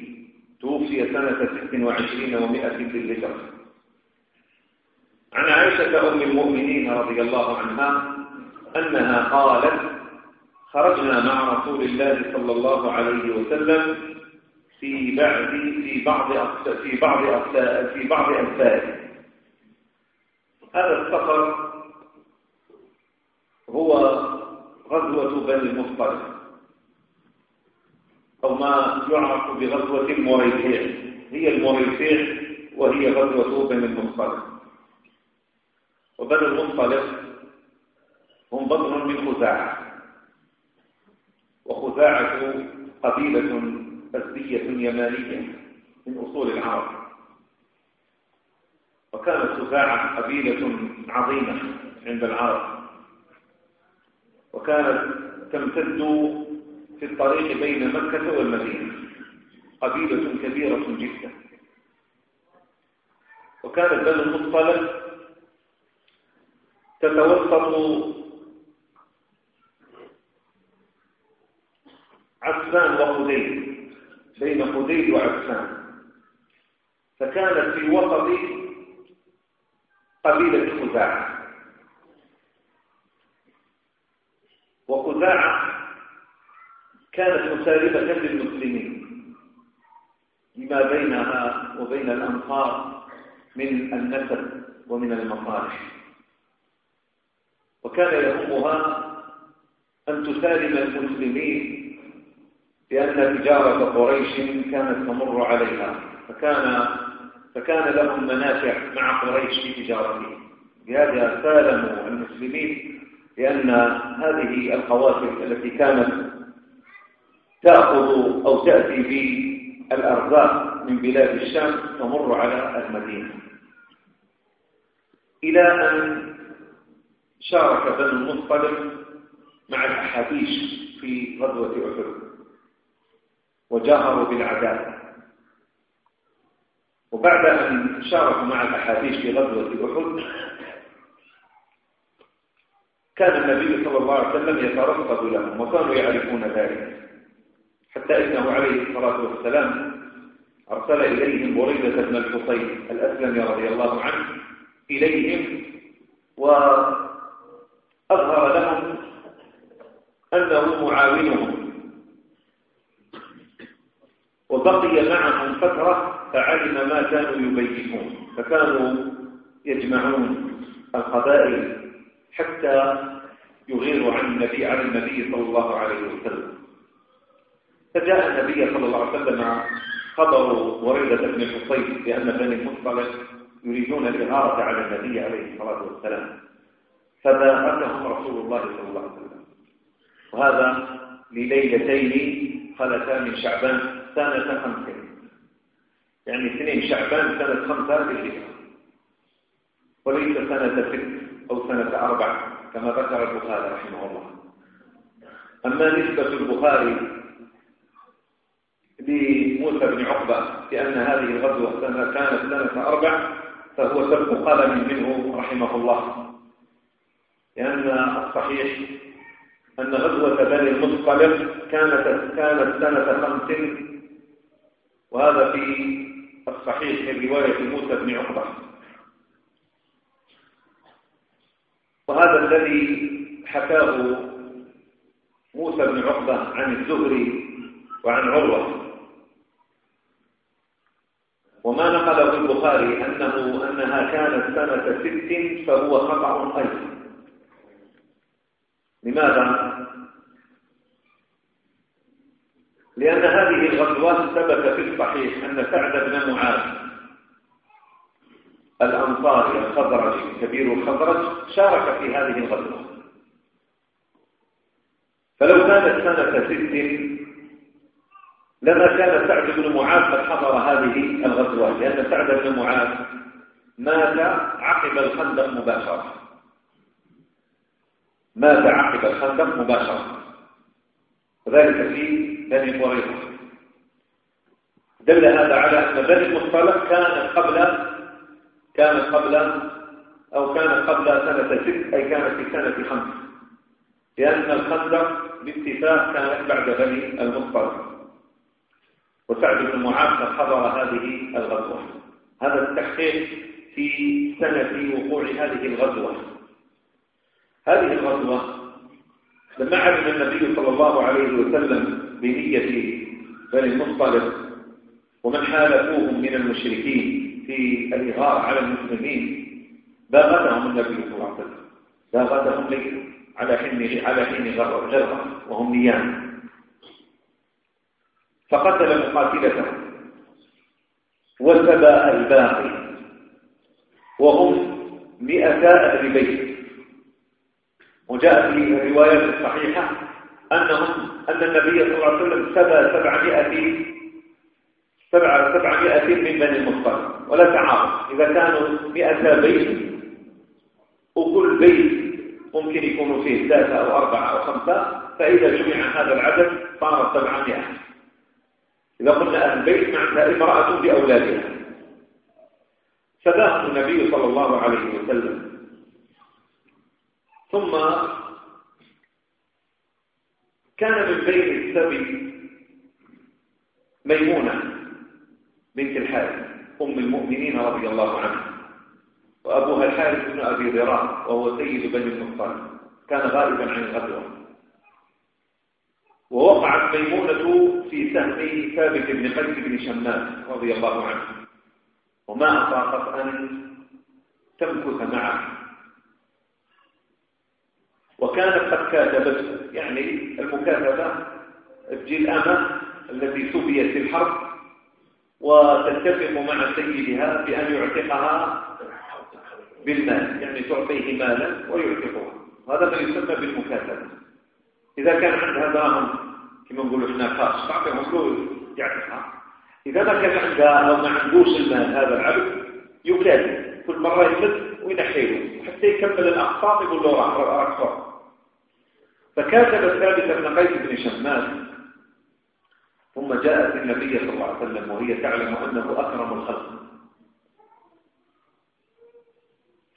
توفي سنة 26 و100 للهجرة عن عائشة أم المؤمنين رضي الله عنها أنها قالت خرجنا مع رسول الله صلى الله عليه وسلم في بعض في بعض في بعض في بعض أمثاله هذا السفر هو غزوة بني المصطلق أو ما يعرف بغزوة المريفيع هي المريفيع وهي غزوة بني المصطلق وبني المصطلق هم بطن من خزاعة. وخزاعة قبيلة أزدية يمانية من أصول العرب. وكانت خزاعة قبيلة عظيمة عند العرب. وكانت تمتد في الطريق بين مكة والمدينة. قبيلة كبيرة جدا. وكانت بل مصطلق تتوسط عفان وخديد بين خديد وعكسان فكانت في وسط قبيلة خزاعة. وخزاعة كانت مساربة للمسلمين. لما بينها وبين الأنصار من النسب ومن المصالح. وكان يهمها أن تسالم المسلمين لأن تجارة قريش كانت تمر عليها فكان فكان لهم منافع مع قريش في تجارتهم. بهذا سالموا المسلمين لأن هذه القوافل التي كانت تأخذ أو تأتي بالأرزاق من بلاد الشام تمر على المدينة. إلى أن شارك بن المطلب مع الأحابيش في غزوة أحد. وجاهروا بالعداء وبعد أن شاركوا مع الأحاديث في غزوة أحد كان النبي صلى الله عليه وسلم يترقب لهم وكانوا يعرفون ذلك حتى إنه عليه الصلاة والسلام أرسل إليهم بريدة بن الحصين الأسلمي رضي الله عنه إليهم وأظهر لهم أنه معاونهم. وبقي معهم فترة فعلم ما كانوا يبيتون فكانوا يجمعون القبائل حتى يغير عن النبي عن النبي صلى الله عليه وسلم. فجاء النبي صلى الله عليه وسلم خبر وردة بن حصيب بأن بني مصطلق يريدون الإغارة على النبي عليه الصلاة والسلام. فباعتهم رسول الله صلى الله عليه وسلم. وهذا لليلتين خلتا من شعبان سنة خمسة يعني سنين شعبان سنة خمسة هجرية وليس سنة ست أو سنة أربع كما ذكر البخاري رحمه الله. أما نسبة البخاري لموسى بن عقبة لأن هذه الغزوة سنة كانت سنة أربع فهو سبق قلم منه رحمه الله. لأن الصحيح أن غزوة بني المصطلق كانت كانت سنة خمس وهذا في الصحيح من رواية موسى بن عقبة. وهذا الذي حكاه موسى بن عقبة عن الزهري وعن عروة. وما نقله البخاري أنه أنها كانت سنة ست فهو خطأ أيضا. لماذا؟ لأن هذه الغزوات ثبت في الصحيح أن سعد بن معاذ الأنصاري الخزرج كبير الخزرج شارك في هذه الغزوة. فلو كانت سنة ست لما كان سعد بن معاذ قد حضر هذه الغزوة لأن سعد بن معاذ مات عقب الخندق مباشرة. مات عقب الخندق مباشرة. وذلك في بني مرض دل هذا على أن بني مصطلق كان قبل كان قبل أو كان قبل سنة ست أي كانت في سنة خمس. لأن الخندق باتفاق كانت بعد بني المصطلق. وسعد بن معاذ قد حضر هذه الغزوة. هذا التحقيق في سنة وقوع هذه الغزوة. هذه الغزوة لما علم النبي صلى الله عليه وسلم بنية بني المصطلق ومن حالفوهم من المشركين في الإغار على المسلمين باغتهم النبي صلى الله عليه وسلم. باغتهم لي على حين على حين جرة وهم نيام فقتل مقاتلته وسبى الباقي. وهم مئتا أهل بيت. وجاء في رواية الصحيحة أنهم أن النبي صلى الله عليه وسلم سبى سبعمائة سبع سبعمائة من بني المصطلق ولا تعارض. إذا كانوا مئة بيت وكل بيت ممكن يكونوا فيه ثلاثة أو أربعة أو خمسة فإذا جمع هذا العدد صار سبعمائة. إذا قلنا أهل بيت معناها امرأة بأولادها. سباهم النبي صلى الله عليه وسلم. ثم كان من بين السبي ميمونة بنت الحارث أم المؤمنين رضي الله عنها. وأبوها الحارث بن أبي ذراع وهو سيد بني القحطان كان غائبا عن الغزوة. ووقعت ميمونة في سهم ثابت بن قيس بن شماس رضي الله عنه. وما أطاقت أن تمكث معه. وكانت قد كاتبت يعني المكاتبة تجي الأمة التي سبيت في الحرب وتتفق مع سيدها بأن يعتقها بالمال يعني تعطيه مالا ويعتقها. هذا ما يسمى بالمكاتبة. إذا كان عندها دراهم كما نقول إحنا خاص تعطيهم فلوس يعتقها. إذا ما كان عندها أو ما عندوش المال هذا العبد يكاتب كل مرة يمد وينحيله حتى يكمل الأقصاط يقول له راح أكثر فكاتب ثابت بن قيس بن شماس ثم جاءت النبي صلى الله عليه وسلم وهي تعلم أنه أكرم الخلق.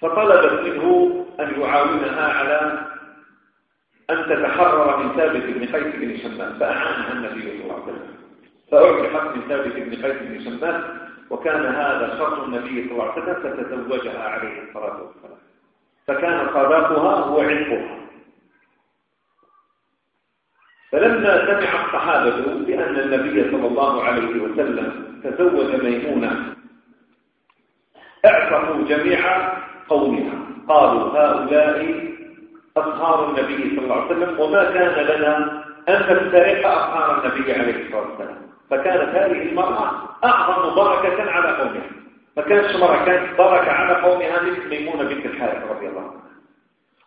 فطلبت منه أن يعاونها على أن تتحرر من ثابت بن قيس بن شماس فأعانها النبي صلى الله عليه وسلم. فأعتقت من ثابت بن قيس بن شماس وكان هذا شرط النبي صلى الله عليه وسلم فتزوجها عليه. الصلاة والسلام فكان قضاءها هو عتقها فلما سمع الصحابة بأن النبي صلى الله عليه وسلم تزوج ميمونة اعتقوا جميع قومها قالوا هؤلاء اصهار النبي صلى الله عليه وسلم وما كان لنا أن نفترق اصهار النبي عليه الصلاة والسلام. فكانت هذه المرأة أعظم بركة على قومها. ما كانتش كانت بركة على قومها ميمونة بنت الحارث رضي الله عنها.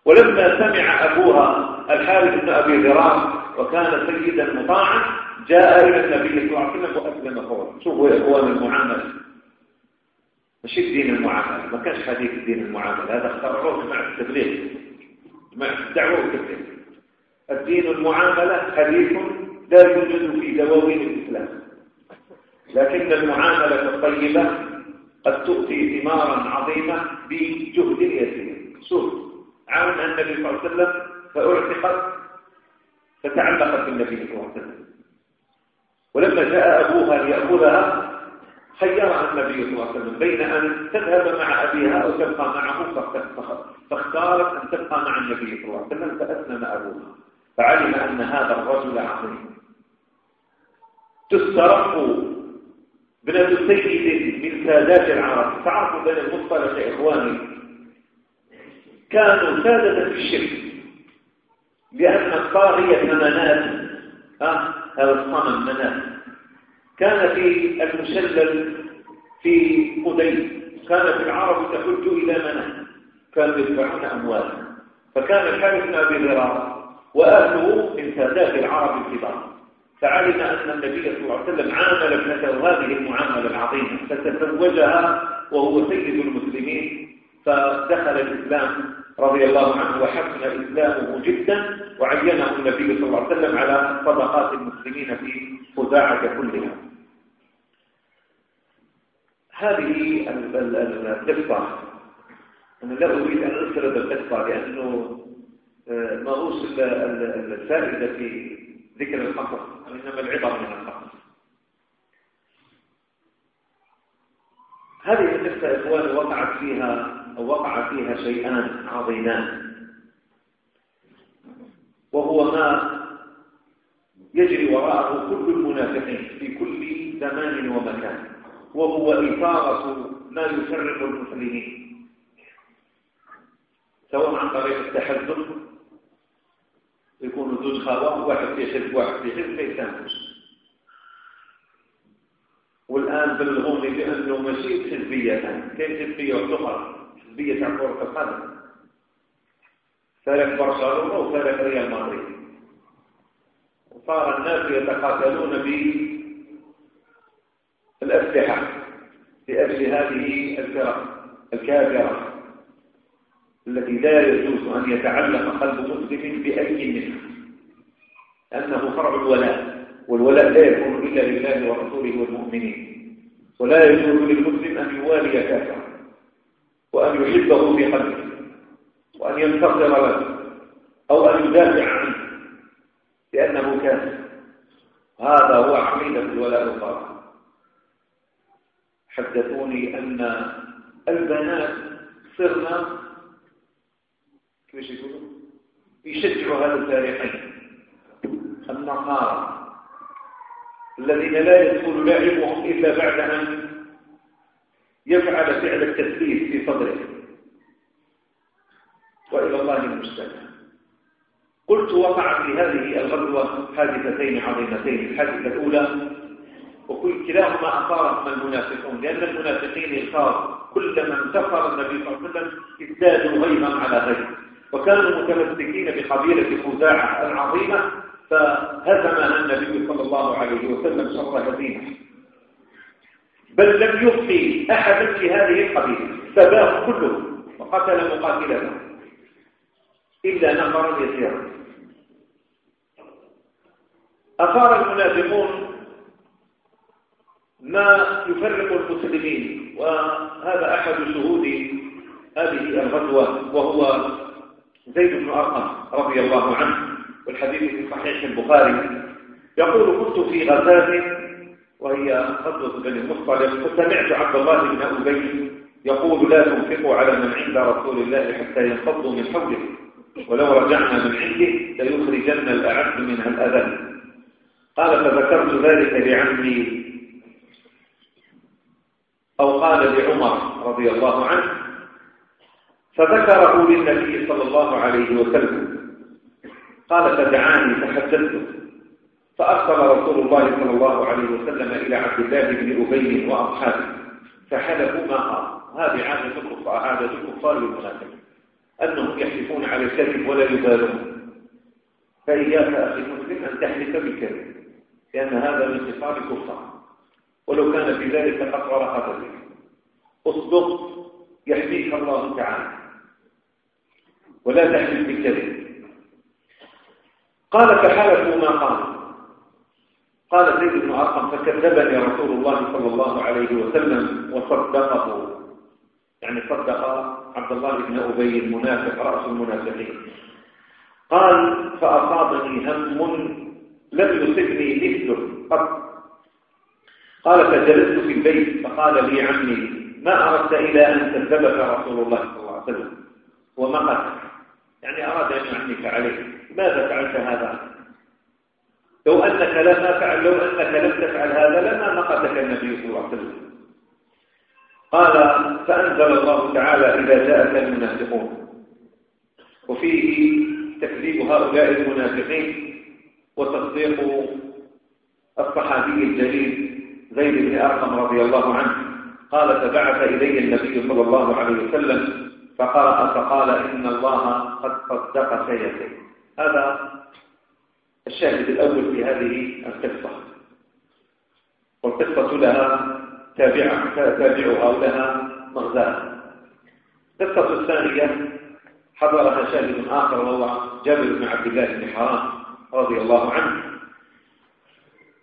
ولما سمع أبوها الحارث بن أبي ذرار وكان سيدا مطاعا جاء إلى النبي صلى الله عليه وسلم وأسلم فورا شوفوا يا إخوان المعاملة. مش دين المعاملة. ما كانش حديث دين المعاملة. هذا اخترعوه مع التبليغ. مع الدعوة والتبليغ. الدين المعاملة حديث لا يوجد في دواوين الإسلام. لكن المعاملة الطيبة قد تؤتي ثمارا عظيمة بجهد يسير. سهل عام النبي صلى الله عليه وسلم فأعتقت فتعلقت بالنبي صلى الله عليه وسلم. ولما جاء أبوها ليأخذها خيرها النبي صلى الله عليه وسلم بين أن تذهب مع أبيها أو تبقى معه فاختارت أن تبقى مع النبي صلى الله عليه وسلم فأسلم أبوها. فعلم أن هذا الرجل عظيم. تسترق بنتسيد من سادات العرب. تعرفوا بين المصطلح إخواني. كانوا سادة في الشرك. لأن الطاغية منات ها؟ هذا الصنم منات كان في المشلل في قديم. كانت العرب تحج إلى منات كانوا يدفعون أموالا فكان الحارث من أبي ذرار وأهله من سادات العرب الكبار. فعلم أن النبي صلى الله عليه وسلم عامل ابنته هذه المعاملة العظيمة فتزوجها وهو سيد المسلمين فدخل الإسلام رضي الله عنه وحسن إسلامه جدا وعينه النبي صلى الله عليه وسلم على صدقات المسلمين في خزاعة كلها. هذه القصة. أنا لا أريد أن أسرد القصة لأنه آه، ما أوصل الفائدة في ذكر الخطر إنما العبر من الخطر هذه القصة إخوان وقعت فيها أو وقع فيها شيئان عظيمان وهو ما يجري وراءه كل المنافقين في كل زمان ومكان وهو إثارة ما يفرق المسلمين سواء عن طريق التحدث يكونوا زوج خواهم واحد يشد واحد يشد ما والآن بلغوني بأنه ماشي حزبية. كيف حزبية أخرى حزبية تاع كرة القدم. فريق برشلونة وفريق ريال مدريد. وصار الناس يتقاتلون بالاسلحه لاجل هذه الفرق الكافره التي لا يجوز أن يتعلم قلب مسلم بأي منها أنه فرع الولاء والولاء لا يكون إلا لله ورسوله والمؤمنين ولا يجوز للمسلم أن يوالي كافرا وأن يحبه بقلبه وأن ينتقر له أو أن يدافع عنه لأنه كافر. هذا هو عقيدة الولاء والبراء حدثوني أن البنات صرنا يشكون يشجع هذا الفريقين النصارى الذين لا يدخل لاعبهم إلا بعد أن يفعل فعل التثبيت في صدره. وإلى الله المستعان. قلت وقع في هذه الغدوة حادثتين عظيمتين. الحادثة الأولى وكل كلاهما أثارت من المنافقون لأن المنافقين اختاروا كلما سفر النبي صلى الله عليه وسلم ازدادوا غيظا على غيره وكانوا متمسكين بقبيلة خزاعة العظيمة فهزمها النبي صلى الله عليه وسلم شر هزيمة بل لم يبقي أحدا في هذه القبيلة فباه كله وقتل مقاتلته إلا نفرا يسيرا أثار المنافقون ما يفرق المسلمين وهذا أحد شهود هذه الغزوة وهو زيد بن أرقم رضي الله عنه والحديث في صحيح البخاري يقول كنت في غزاة وهي غزوة بن المصطلق وسمعت عبد الله بن أبي يقول لا تنفقوا على من عند رسول الله حتى ينفضوا من حوله ولو رجعنا من عنده ليخرجن الأعز منها الأذن قال فذكرت ذلك لعمي أو قال لعمر رضي الله عنه فذكره للنبي صلى الله عليه وسلم. قال فدعاني فحدثته فأرسل رسول الله صلى الله عليه وسلم إلى عبد الله بن أبي وأصحابه. فحلفوا ما قال هذه عادة الكفار عادة الكفار والمنافقين أنهم يحلفون على الكذب ولا يبالون. فإياك أخي المسلم أن تحلف بالكذب لأن هذا من خصال الكفار. ولو كان في ذلك قطر رقبتك اصدق يحميك الله تعالى. ولا تحلف بالكذب. قال فحلفوا ما قال. قال زيد بن أرقم فكذبني رسول الله صلى الله عليه وسلم وصدقه. يعني صدق عبد الله بن أبي المنافق رأس المنافقين. قال فأصابني هم لم يصبني مثله قط. قال فجلست في البيت فقال لي عمي ما أردت إلى أن كذبك رسول الله صلى الله عليه وسلم؟ ومقت. يعني أراد أن يعنيك عليه. ماذا فعلت هذا؟ لو أنك لما فعل لو أنك لم تفعل هذا لما مقتك النبي صلى الله عليه وسلم؟ قال فأنزل الله تعالى إذا جاءك المنافقون. وفيه تكذيب هؤلاء المنافقين وتصديق الصحابي الجليل زيد بن أرقم رضي الله عنه. قال فبعث إلي النبي صلى الله عليه وسلم فقال فقال إن الله قد فضق سيده هذا الشاهد الأول في هذه القصة. والقصة لها تابعة تابعها لها مغزاها القصة الثانية حضرها شاهد آخر وهو جابر بن عبد الله بن حرام رضي الله عنه.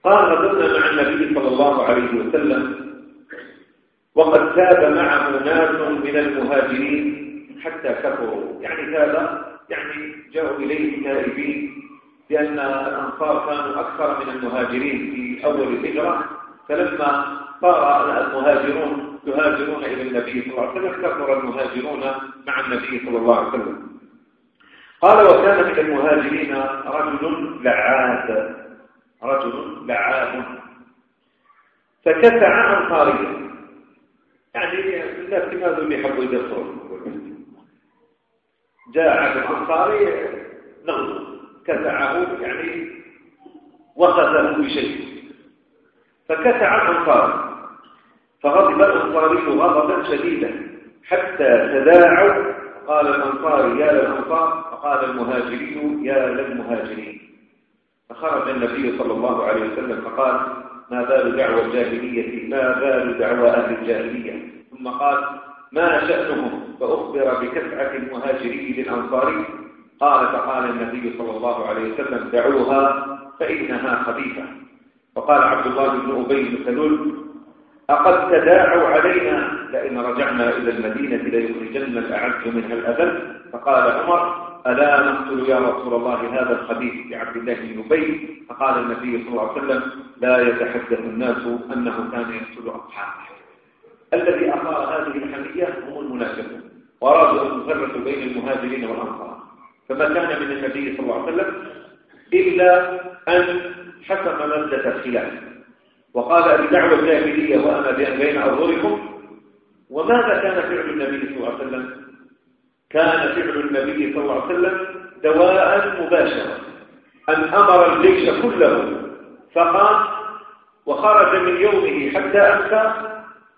قال غدرنا مع النبي صلى الله عليه وسلم وقد تاب معه ناس من المهاجرين حتى كفروا. يعني هذا يعني جاءوا إليه تائبين لأن الأنصار كانوا أكثر من المهاجرين في أول الهجرة. فلما صار المهاجرون يهاجرون إلى النبي صلى الله عليه وسلم كفر المهاجرون مع النبي صلى الله عليه وسلم. قال وكان من المهاجرين رجل لعاد رجل لعاد. فكتع عن طاريه يعني الناس لماذا يحبوا يدرسون جاء بالأنصار نغزو كتعه يعني وقته بشيء فكتع الأنصار فغضب الأنصاري غضبا شديدا حتى تداعوا قال الأنصار يا للأنصار فقال المهاجرين يا للمهاجرين. فخرج النبي صلى الله عليه وسلم فقال ما بال دعوى الجاهلية ما بال دعوى أهل الجاهلية؟ ثم قال ما شأنهم فأخبر بكفعة المهاجرين للأنصار. قال فقال النبي صلى الله عليه وسلم دعوها فإنها خبيثة. فقال عبد الله بن أبي بن سلول أقد تداعوا علينا لئن رجعنا إلى المدينة ليخرجن الأعز منها الأذل. فقال عمر ألا نقتل يا رسول الله هذا الخبيث لعبد الله بن أبي؟ فقال النبي صلى الله عليه وسلم لا يتحدث الناس أنه كان يقتل أصحابه. الذي أقار هذه الحمية هم المنافقون. وأرادوا أن يفرقوا بين المهاجرين والأنصار. فما كان من النبي صلى الله عليه وسلم إلا أن حكم مدة الخلاف. وقال بدعوة الجاهلية وأنا بين أظهركم. وماذا كان فعل النبي صلى الله عليه وسلم؟ كان فعل النبي صلى الله عليه وسلم دواء مباشرة. أن أمر الجيش كله فقام وخرج من يومه حتى أمسى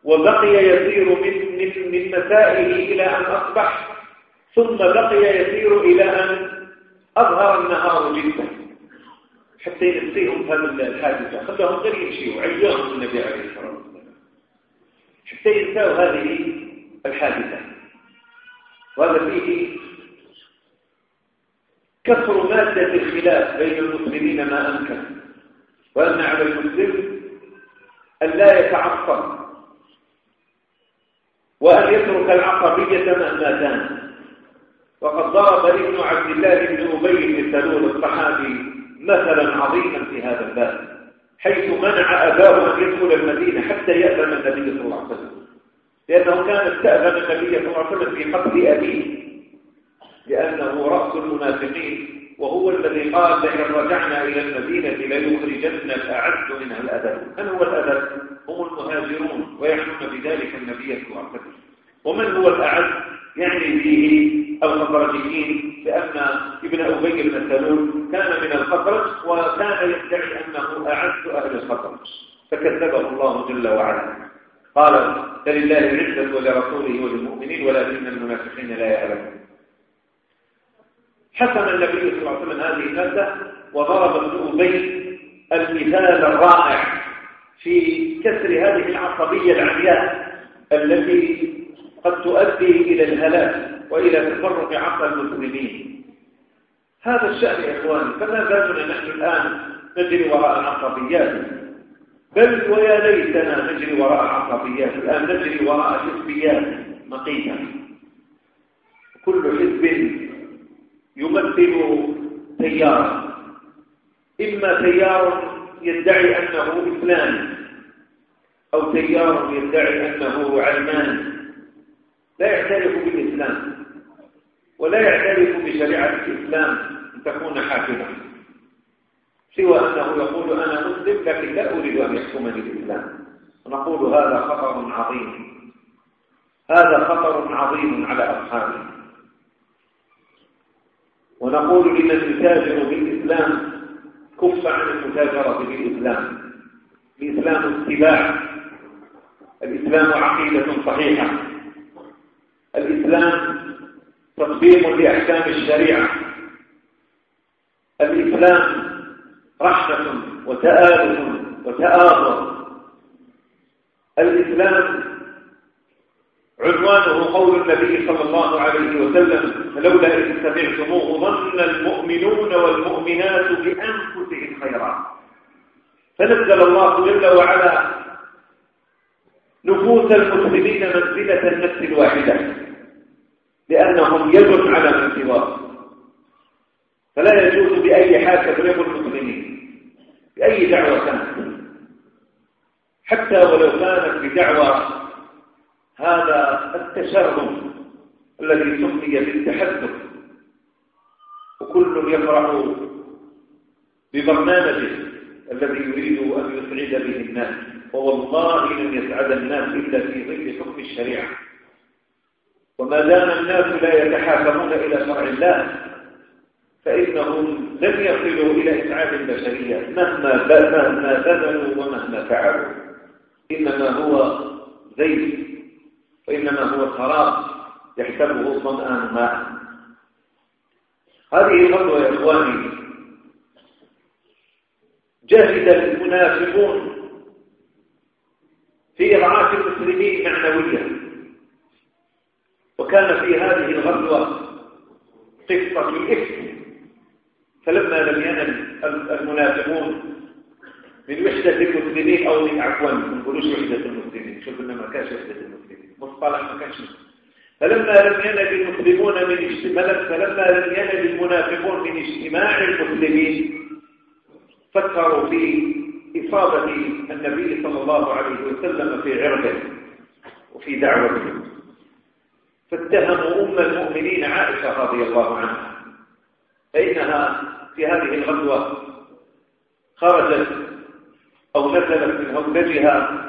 وبقي يسير من, من, من مسائه إلى أن أصبح ثم بقي يسير إلى أن أظهر النهار جدا. حتى ينسيهم فهم الحادثة. خلهم غير يمشي عياهم النبي عليه الصلاة والسلام. حتى ينساوا هذه الحادثة. وهذا فيه كثر مادة الخلاف بين المسلمين ما أمكن. وأن على المسلم أن لا يتعصب. وهل يترك العقبية مهما وقد ضرب ابن عبد الله بن أبي بن الصحابي مثلا عظيما في هذا الباب حيث منع أباه أن يدخل المدينة حتى يأذن النبي صلى الله عليه وسلم. لأنه كان استأذن النبي صلى الله عليه وسلم في قتل أبيه لأنه رأس المنافقين. وهو الذي قال لئن رجعنا إلى المدينة ليخرجن الأعد منها الادب من هو الادب هم المهاجرون ويحكم بذلك النبي وعقده ومن هو الأعد؟ يعني به الخطرجيين لأن ابن أبي بن سلول كان من الخطرج وكان يدعي أنه أعد أهل الخطرج فكذبه الله جل وعلا. قال فلله العزة ولرسوله وللمؤمنين ولكن المنافقين لا يعلمون. حسن النبي صلى الله عليه وسلم هذه المادة وضرب ابن أبي المثال الرائع في كسر هذه العصبية العمياء التي قد تؤدي إلى الهلاك وإلى تفرق عقل المسلمين. هذا الشأن يا إخواني فما بالنا نحن الآن نجري وراء العصبيات؟ بل ويا ليتنا نجري وراء العصبيات الآن نجري وراء حزبيات مقيمة كل حزب يمثل تيار إما تيار يدعي أنه إسلام أو تيار يدعي أنه علمان. لا يعترف بالإسلام ولا يعترف بشريعة الإسلام أن تكون حاكما سوى أنه يقول أنا مسلم لكن لا أريد أن يحكمني الإسلام ونقول هذا خطر عظيم. هذا خطر عظيم على أصحابه. ونقول لمن يتاجر بالإسلام كف عن المتاجرة بالإسلام. الإسلام اتباع. الإسلام عقيدة صحيحة. الإسلام تطبيق لأحكام الشريعة. الإسلام رحمة وتآلف وتآطر الإسلام عنوانه قول النبي صلى الله عليه وسلم لولا إذ سمعتموه ظن المؤمنون والمؤمنات بأنفسهم خيرا. فنزل الله جل وعلا نفوس المسلمين منزلة النفس الواحدة لأنهم يد على من سواه فلا يجوز بأي حاجة تبلغ المسلمين بأي دعوة. كانت حتى ولو كانت بدعوة هذا التشاؤم الذي سمي بالتحدث. وكل يفرح ببرنامجه الذي يريد أن يسعد به الناس. ووالله لن يسعد الناس إلا في ظل حكم الشريعة. وما دام الناس لا يتحاكمون إلى شرع الله فإنهم لن يصلوا إلى إسعاد البشرية مهما مهما بذلوا ومهما فعلوا. إنما هو زيد وإنما هو خراب يحسبه صمآن ماء. هذه خطوة يا إخواني جهد المنافقون في إرعاش المسلمين معنويا. وكان في هذه الغزوة قصة إثم فلما لم ينل المنافقون من وحدة المسلمين أو من عفوا ما نقولوش وحدة المسلمين. شوف إن ما كانش وحدة المسلمين. مصطلح ما كانش. فلما لم ينل المسلمون من اجتماع فلما لم ينب المنافقون من اجتماع المسلمين فكروا في إصابة النبي صلى الله عليه وسلم في عرضه وفي دعوته. فاتهموا أم المؤمنين عائشة رضي الله عنها. فإنها في هذه الغزوة خرجت أو نزلت من همدجها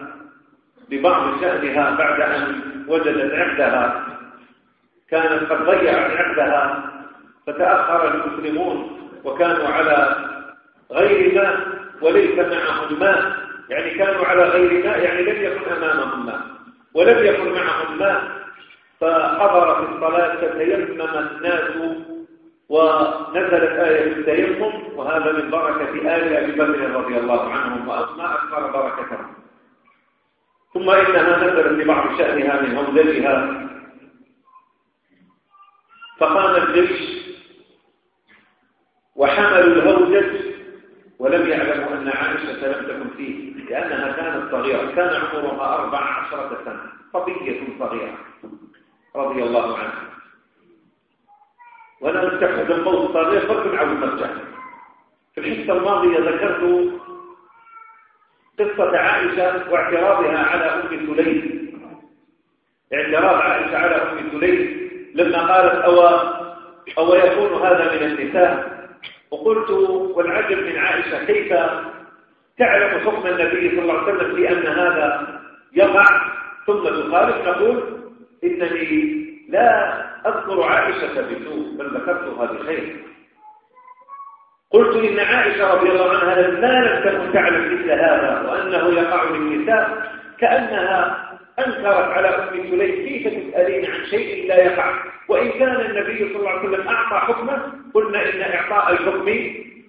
ببعض شأنها بعد أن وجدت عقدها. كانت قد ضيعت عقدها فتأخر المسلمون وكانوا على غير ماء وليس معهم ماء يعني كانوا على غير ماء يعني لم يكن أمامهم ماء ولم يكن معهم ماء فحضرت الصلاة فتيمم الناس ونزلت آية التيمم وهذا من بركة آل أبي بكر رضي الله عنهم وأسماء أكثر بركتهم ثم إنها نزلت لبعض شأنها من همزلها فقام الجيش وحملوا الهوزة ولم يعلموا أن عائشة لم تكن فيه لأنها كانت صغيرة. كان عمرها أربع عشرة سنة صبية صغيرة رضي الله عنها. ولا نتخذ الموت طريق فكر عن المرجع في الحصة الماضية ذكرت قصة عائشة واعتراضها على أم سليم. اعتراض عائشة على أم سليم لما قالت أو, أو يكون هذا من النساء. وقلت والعجب من عائشة كيف تعلم حكم النبي صلى الله عليه وسلم في أن هذا يقع؟ ثم تخالف نقول إنني لا أذكر عائشة بسوء بل ذكرتها بخير. قلت إن عائشة رضي الله عنها لا لم تكن تعلم مثل هذا وأنه يقع للنساء كأنها أنكرت على أم سليم كيف تسألين عن شيء لا يقع؟ وإن كان النبي صلى الله عليه وسلم أعطى حكمه قلنا إن إعطاء الحكم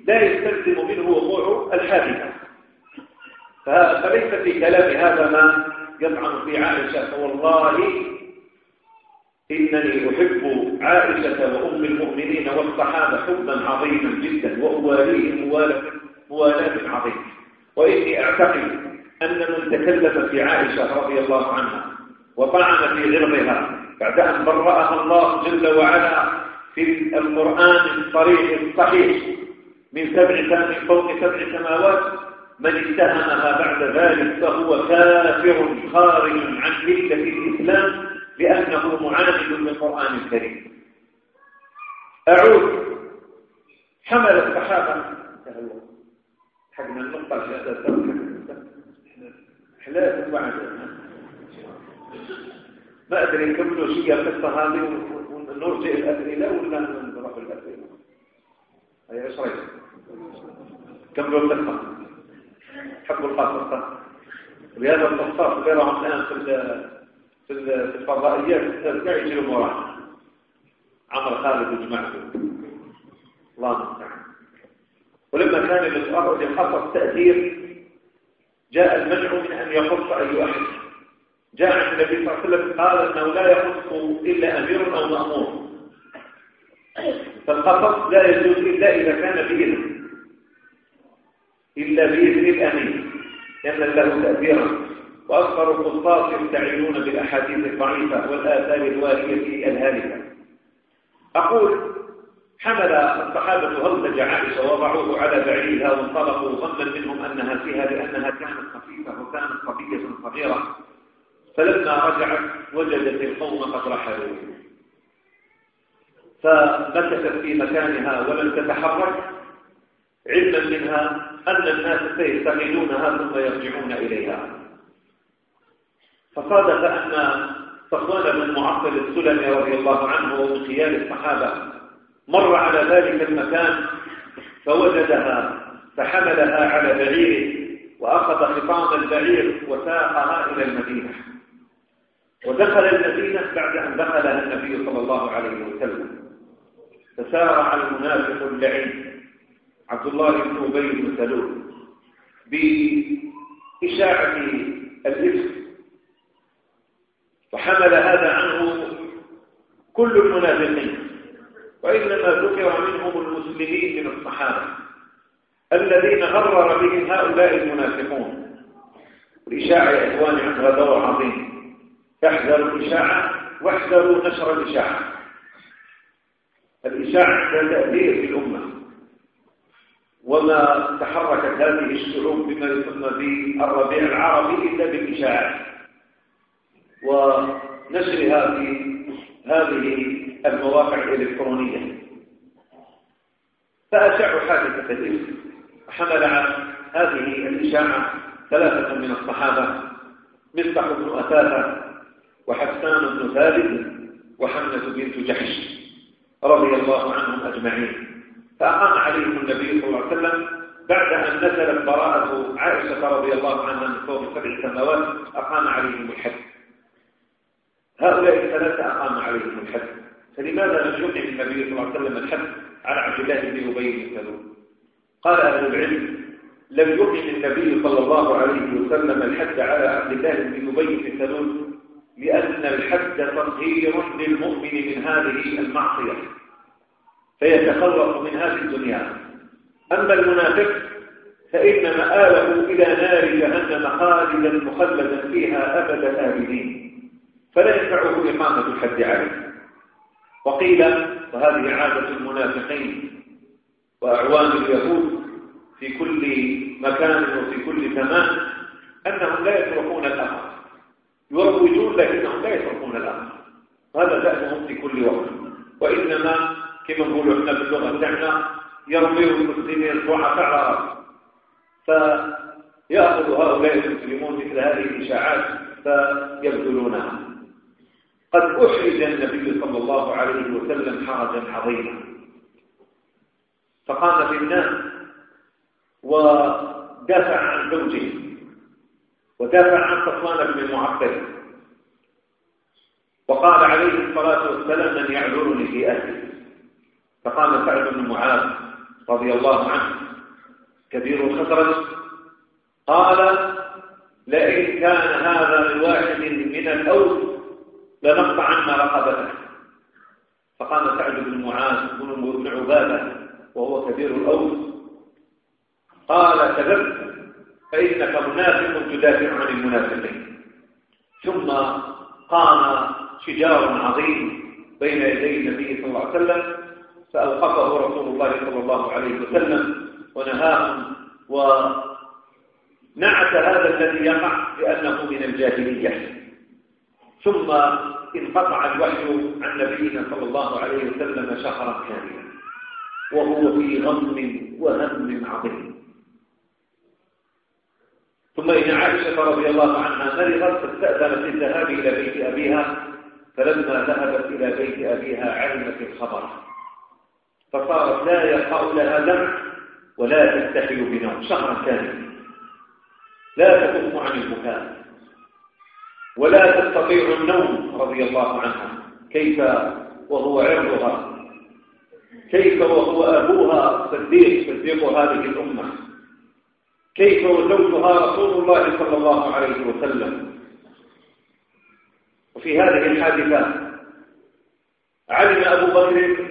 لا يستلزم منه وقوع الحادثة. فليس في كلام هذا ما يطعن في عائشة فوالله إنني أحب عائشة وأم المؤمنين والصحابة حبا عظيما جدا وأواليهم موالاة عظيمة. وإني أعتقد أن من تكلف في عائشة رضي الله عنها وطعن في عرضها بعد أن برأها الله جل وعلا في القرآن الصريح الصحيح من سبع من فوق سبع سماوات من اتهمها بعد ذلك فهو كافر خارج عن ملة الإسلام. لأنه معاند للقرآن الكريم. أعود. حمل الصحابة. حقنا النقطة حلال وعد ما أدري نكملوا شيء القصة هذه ونرجع الأسئلة ولا نروح الأسئلة هي إيش رأيك؟ كملوا القصة؟ حبوا القصة. ولهذا القصة. غير عن الآن في في الفضائيات الترجع إلى المراحل عمر خالد وجماعته الله المستعان. ولما كان للأرض حصل تأثير جاء المنع من أن يخص أي أحد جاء عن النبي صلى الله عليه وسلم قال أنه لا يخص إلا أمير أو مأمور. فالقصص لا يجوز إلا إذا كان بإذن إلا بإذن الأمير. لأن له تأثيرا. وأكثر القصاص يستعينون بالأحاديث الضعيفة والآثار الواهية الهالكة. أقول حمل الصحابة هرزج عائشة وضعوه على بعيرها وانطلقوا ظنا منهم أنها فيها لأنها كانت خفيفة وكانت صبية صغيرة. فلما رجعت وجدت القوم قد رحلوا. فمكثت في مكانها ولم تتحرك. علما منها أن الناس سيستقلونها ثم يرجعون إليها. فقال أن صفوان بن معقل السلمي رضي الله عنه ومن خيار الصحابة مر على ذلك المكان فوجدها فحملها على بعيره وأخذ خطام البعير وساقها إلى المدينة. ودخل المدينة بعد أن دخلها النبي صلى الله عليه وسلم. تسارع المنافق اللعين عبد الله بن أبي بن سلول بإشاعة الإفك وحمل هذا عنه كل المنافقين. وإنما ذكر منهم المسلمين من الصحابة الذين غرر بهم هؤلاء المنافقون. الإشاعة يا إخواني عندها دور عظيم. احذروا الإشاعة واحذروا نشر الإشاعة. الإشاعة تأثير في الأمة. وما تحركت هذه الشعوب بما يسمى بالربيع العربي إلا بالإشاعات ونشرها في هذه المواقع الإلكترونية. فأشع حادثة الإرث حمل عن هذه الإشاعة ثلاثة من الصحابة. مصطح بن أثاثة وحسان بن ثابت وحملة بنت جحش رضي الله عنهم أجمعين. فأقام عليهم النبي صلى الله عليه وسلم بعد أن نزلت براءة عائشة رضي الله عنها من فوق سبع سنوات أقام عليهم الحج. هؤلاء الثلاثة أقام عليهم الحد. فلماذا لم يجمع النبي صلى الله عليه وسلم الحد على عبد الله بن أبي بن سلول قال أهل العلم لم يقم النبي صلى الله عليه وسلم الحد على عبد الله بن أبي بن سلول لأن الحد تطهير للمؤمن من هذه المعصية. فيتخلص من هذه الدنيا. أما المنافق فإن مآله إلى نار جهنم خالدا مخلدا فيها أبد الآبدين فلا يدفعه إقامة الحد عليه. وقيل وهذه عادة المنافقين وأعوان اليهود في كل مكان وفي كل زمان أنهم لا يتركون الأمر. يروجون لكنهم لا يتركون الأمر. هذا دأبهم في كل وقت. وإنما كما نقول إحنا باللغة بتاعنا يرمي المسلمين الضعفاء. فيأخذ هؤلاء المسلمون مثل هذه الإشاعات فيبذلونها. قد أحرج النبي صلى الله عليه وسلم حرجا عظيما. فقام في الناس ودافع عن زوجه. ودافع عن صفوان بن المعطل. وقال عليه الصلاة والسلام من يعذرني في أهلي فقام سعد بن معاذ رضي الله عنه كبير الخطرة قال لئن كان هذا لواحد من الأوس لنقطع عنا رقبتك. فقام سعد بن معاذ بن عبادة وهو كبير الأوس. قال كذبت فإنك منافق تدافع عن المنافقين. ثم قام شجار عظيم بين يدي النبي صلى الله عليه وسلم فألقفه رسول الله صلى الله عليه وسلم ونهاهم ونعت هذا الذي يقع لأنه من الجاهلية. ثم انقطع الوحي عن نبينا صلى الله عليه وسلم شهرا كاملا. وهو في غم وهم عظيم. ثم إن عائشة رضي الله عنها مرضت فاستأذنت الذهاب إلى بيت أبيها فلما ذهبت إلى بيت أبيها علمت الخبر. فصارت لا يقع لها دمع ولا تستحي بنوم شهرا كاملا. لا تقوم عن البكاء. ولا تستطيع النوم رضي الله عنها كيف وهو عرضها؟ كيف وهو أبوها صديق صديق هذه الأمة؟ كيف وزوجها رسول الله صلى الله عليه وسلم؟ وفي هذه الحادثة علم أبو بكر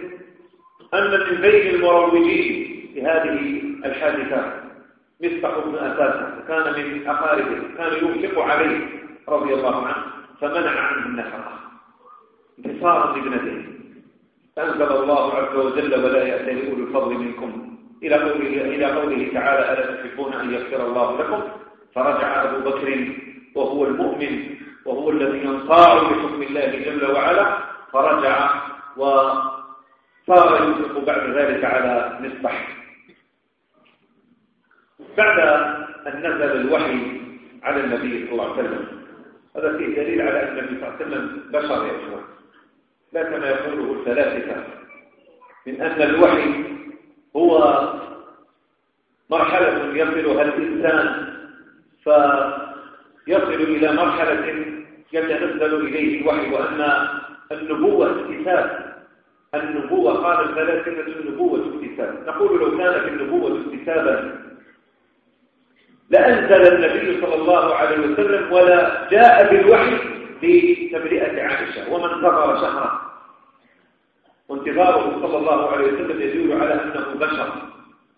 أن من بين المروجين في هذه الحادثة مصطح بن أساسا كان من أقاربه كان ينفق عليه. رضي الله عنه فمنع عنه النفقة. انتصارا لابنته أنزل الله عز وجل ولا يأتي أولو الفضل منكم. إلى قوله, إلى قوله تعالى ألا تحبون أن يغفر الله لكم؟ فرجع أبو بكر وهو المؤمن وهو الذي ينصار بحكم الله جل وعلا فرجع وصار ينفق بعد ذلك على مصبح بعد أن نزل الوحي على النبي صلى الله عليه وسلم. هذا فيه دليل على أن النبي صلى الله عليه وسلم بشر يا إخوان. لا كما يقوله الفلاسفة من أن الوحي هو مرحلة يصلها الإنسان فيصل إلى مرحلة يتنزل إليه الوحي وأن النبوة اكتساب. النبوة قال الفلاسفة النبوة اكتساب. نقول لو كانت النبوة اكتسابا لا أنزل النبي صلى الله عليه وسلم ولا جاء بالوحي لتبرئة عائشة ومن كفر شهرا. وانتظاره صلى الله عليه وسلم يدل على أنه بشر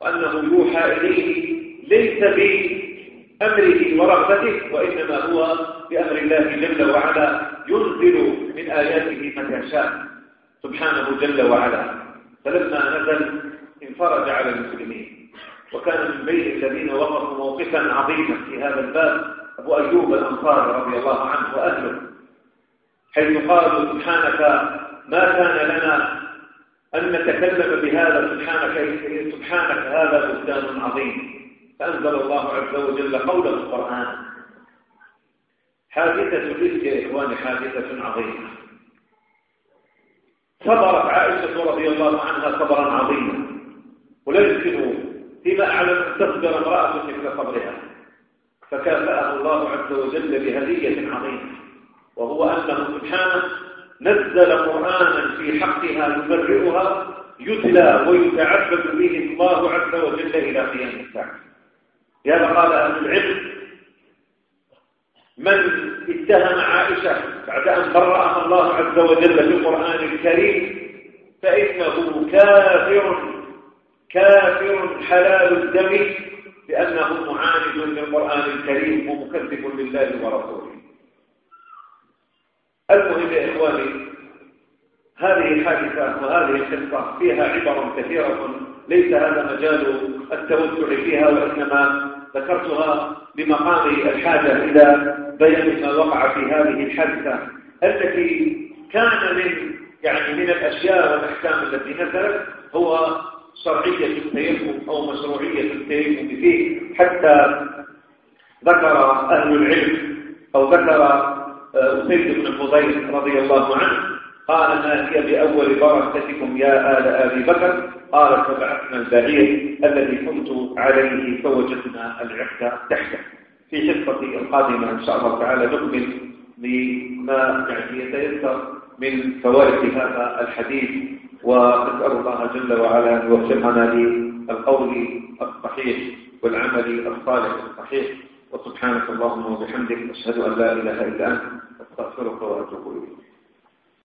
وأنه يوحى إليه ليس بأمره ورغبته وإنما هو بأمر الله جل وعلا ينزل من آياته من يشاء سبحانه جل وعلا. فلما نزل انفرج على المسلمين. وسكان البيت الذين وقفوا موقفا عظيما في هذا الباب أبو أيوب الأنصاري رضي الله عنه وأهله حيث قالوا سبحانك ما كان لنا أن نتكلم بهذا سبحانك سبحانك هذا بلدان عظيم. فأنزل الله عز وجل قول القرآن حادثة تلك يا إخوان حادثة عظيمة. صبرت عائشة رضي الله عنها صبرا عظيما ولا يمكن بما على أن تقدر امرأة مثل قبرها. فكافأه الله عز وجل بهدية عظيمة. وهو أنه سبحانه نزل قرآنا في حقها يبرئها يتلى ويتعبد به الله عز وجل إلى قيام الساعة. يا قال أهل العلم من اتهم عائشة بعد أن برأها الله عز وجل بالقرآن الكريم فإنه كافر كافر حلال الدم لأنه معاند للقرآن الكريم ومكذب لله ورسوله. المهم يا إخواني هذه الحادثة وهذه القصة فيها عبر كثيرة ليس هذا مجال التوسع فيها وإنما ذكرتها بمقام الحاجة إلى بيان ما وقع في هذه الحادثة التي كان من يعني من الأشياء والأحكام التي نزلت هو شرعية التيمم أو مشروعية التيمم فيه حتى ذكر أهل العلم أو ذكر آه، أسيد بن خضير رضي الله عنه قال ما هي بأول بركتكم يا آل آبي بكر؟ قال فبعثنا البعير الذي كنت عليه فوجدنا العقد تحته. في حصة القادمة إن شاء الله تعالى نكمل بما يعني يتيسر من فوائد هذا الحديث. وأسأل الله جل وعلا أن يوفقنا للقول الصحيح والعمل الصالح الصحيح. وسبحانك اللهم وبحمدك أشهد أن لا إله إلا أنت أستغفرك وأتوب إليك.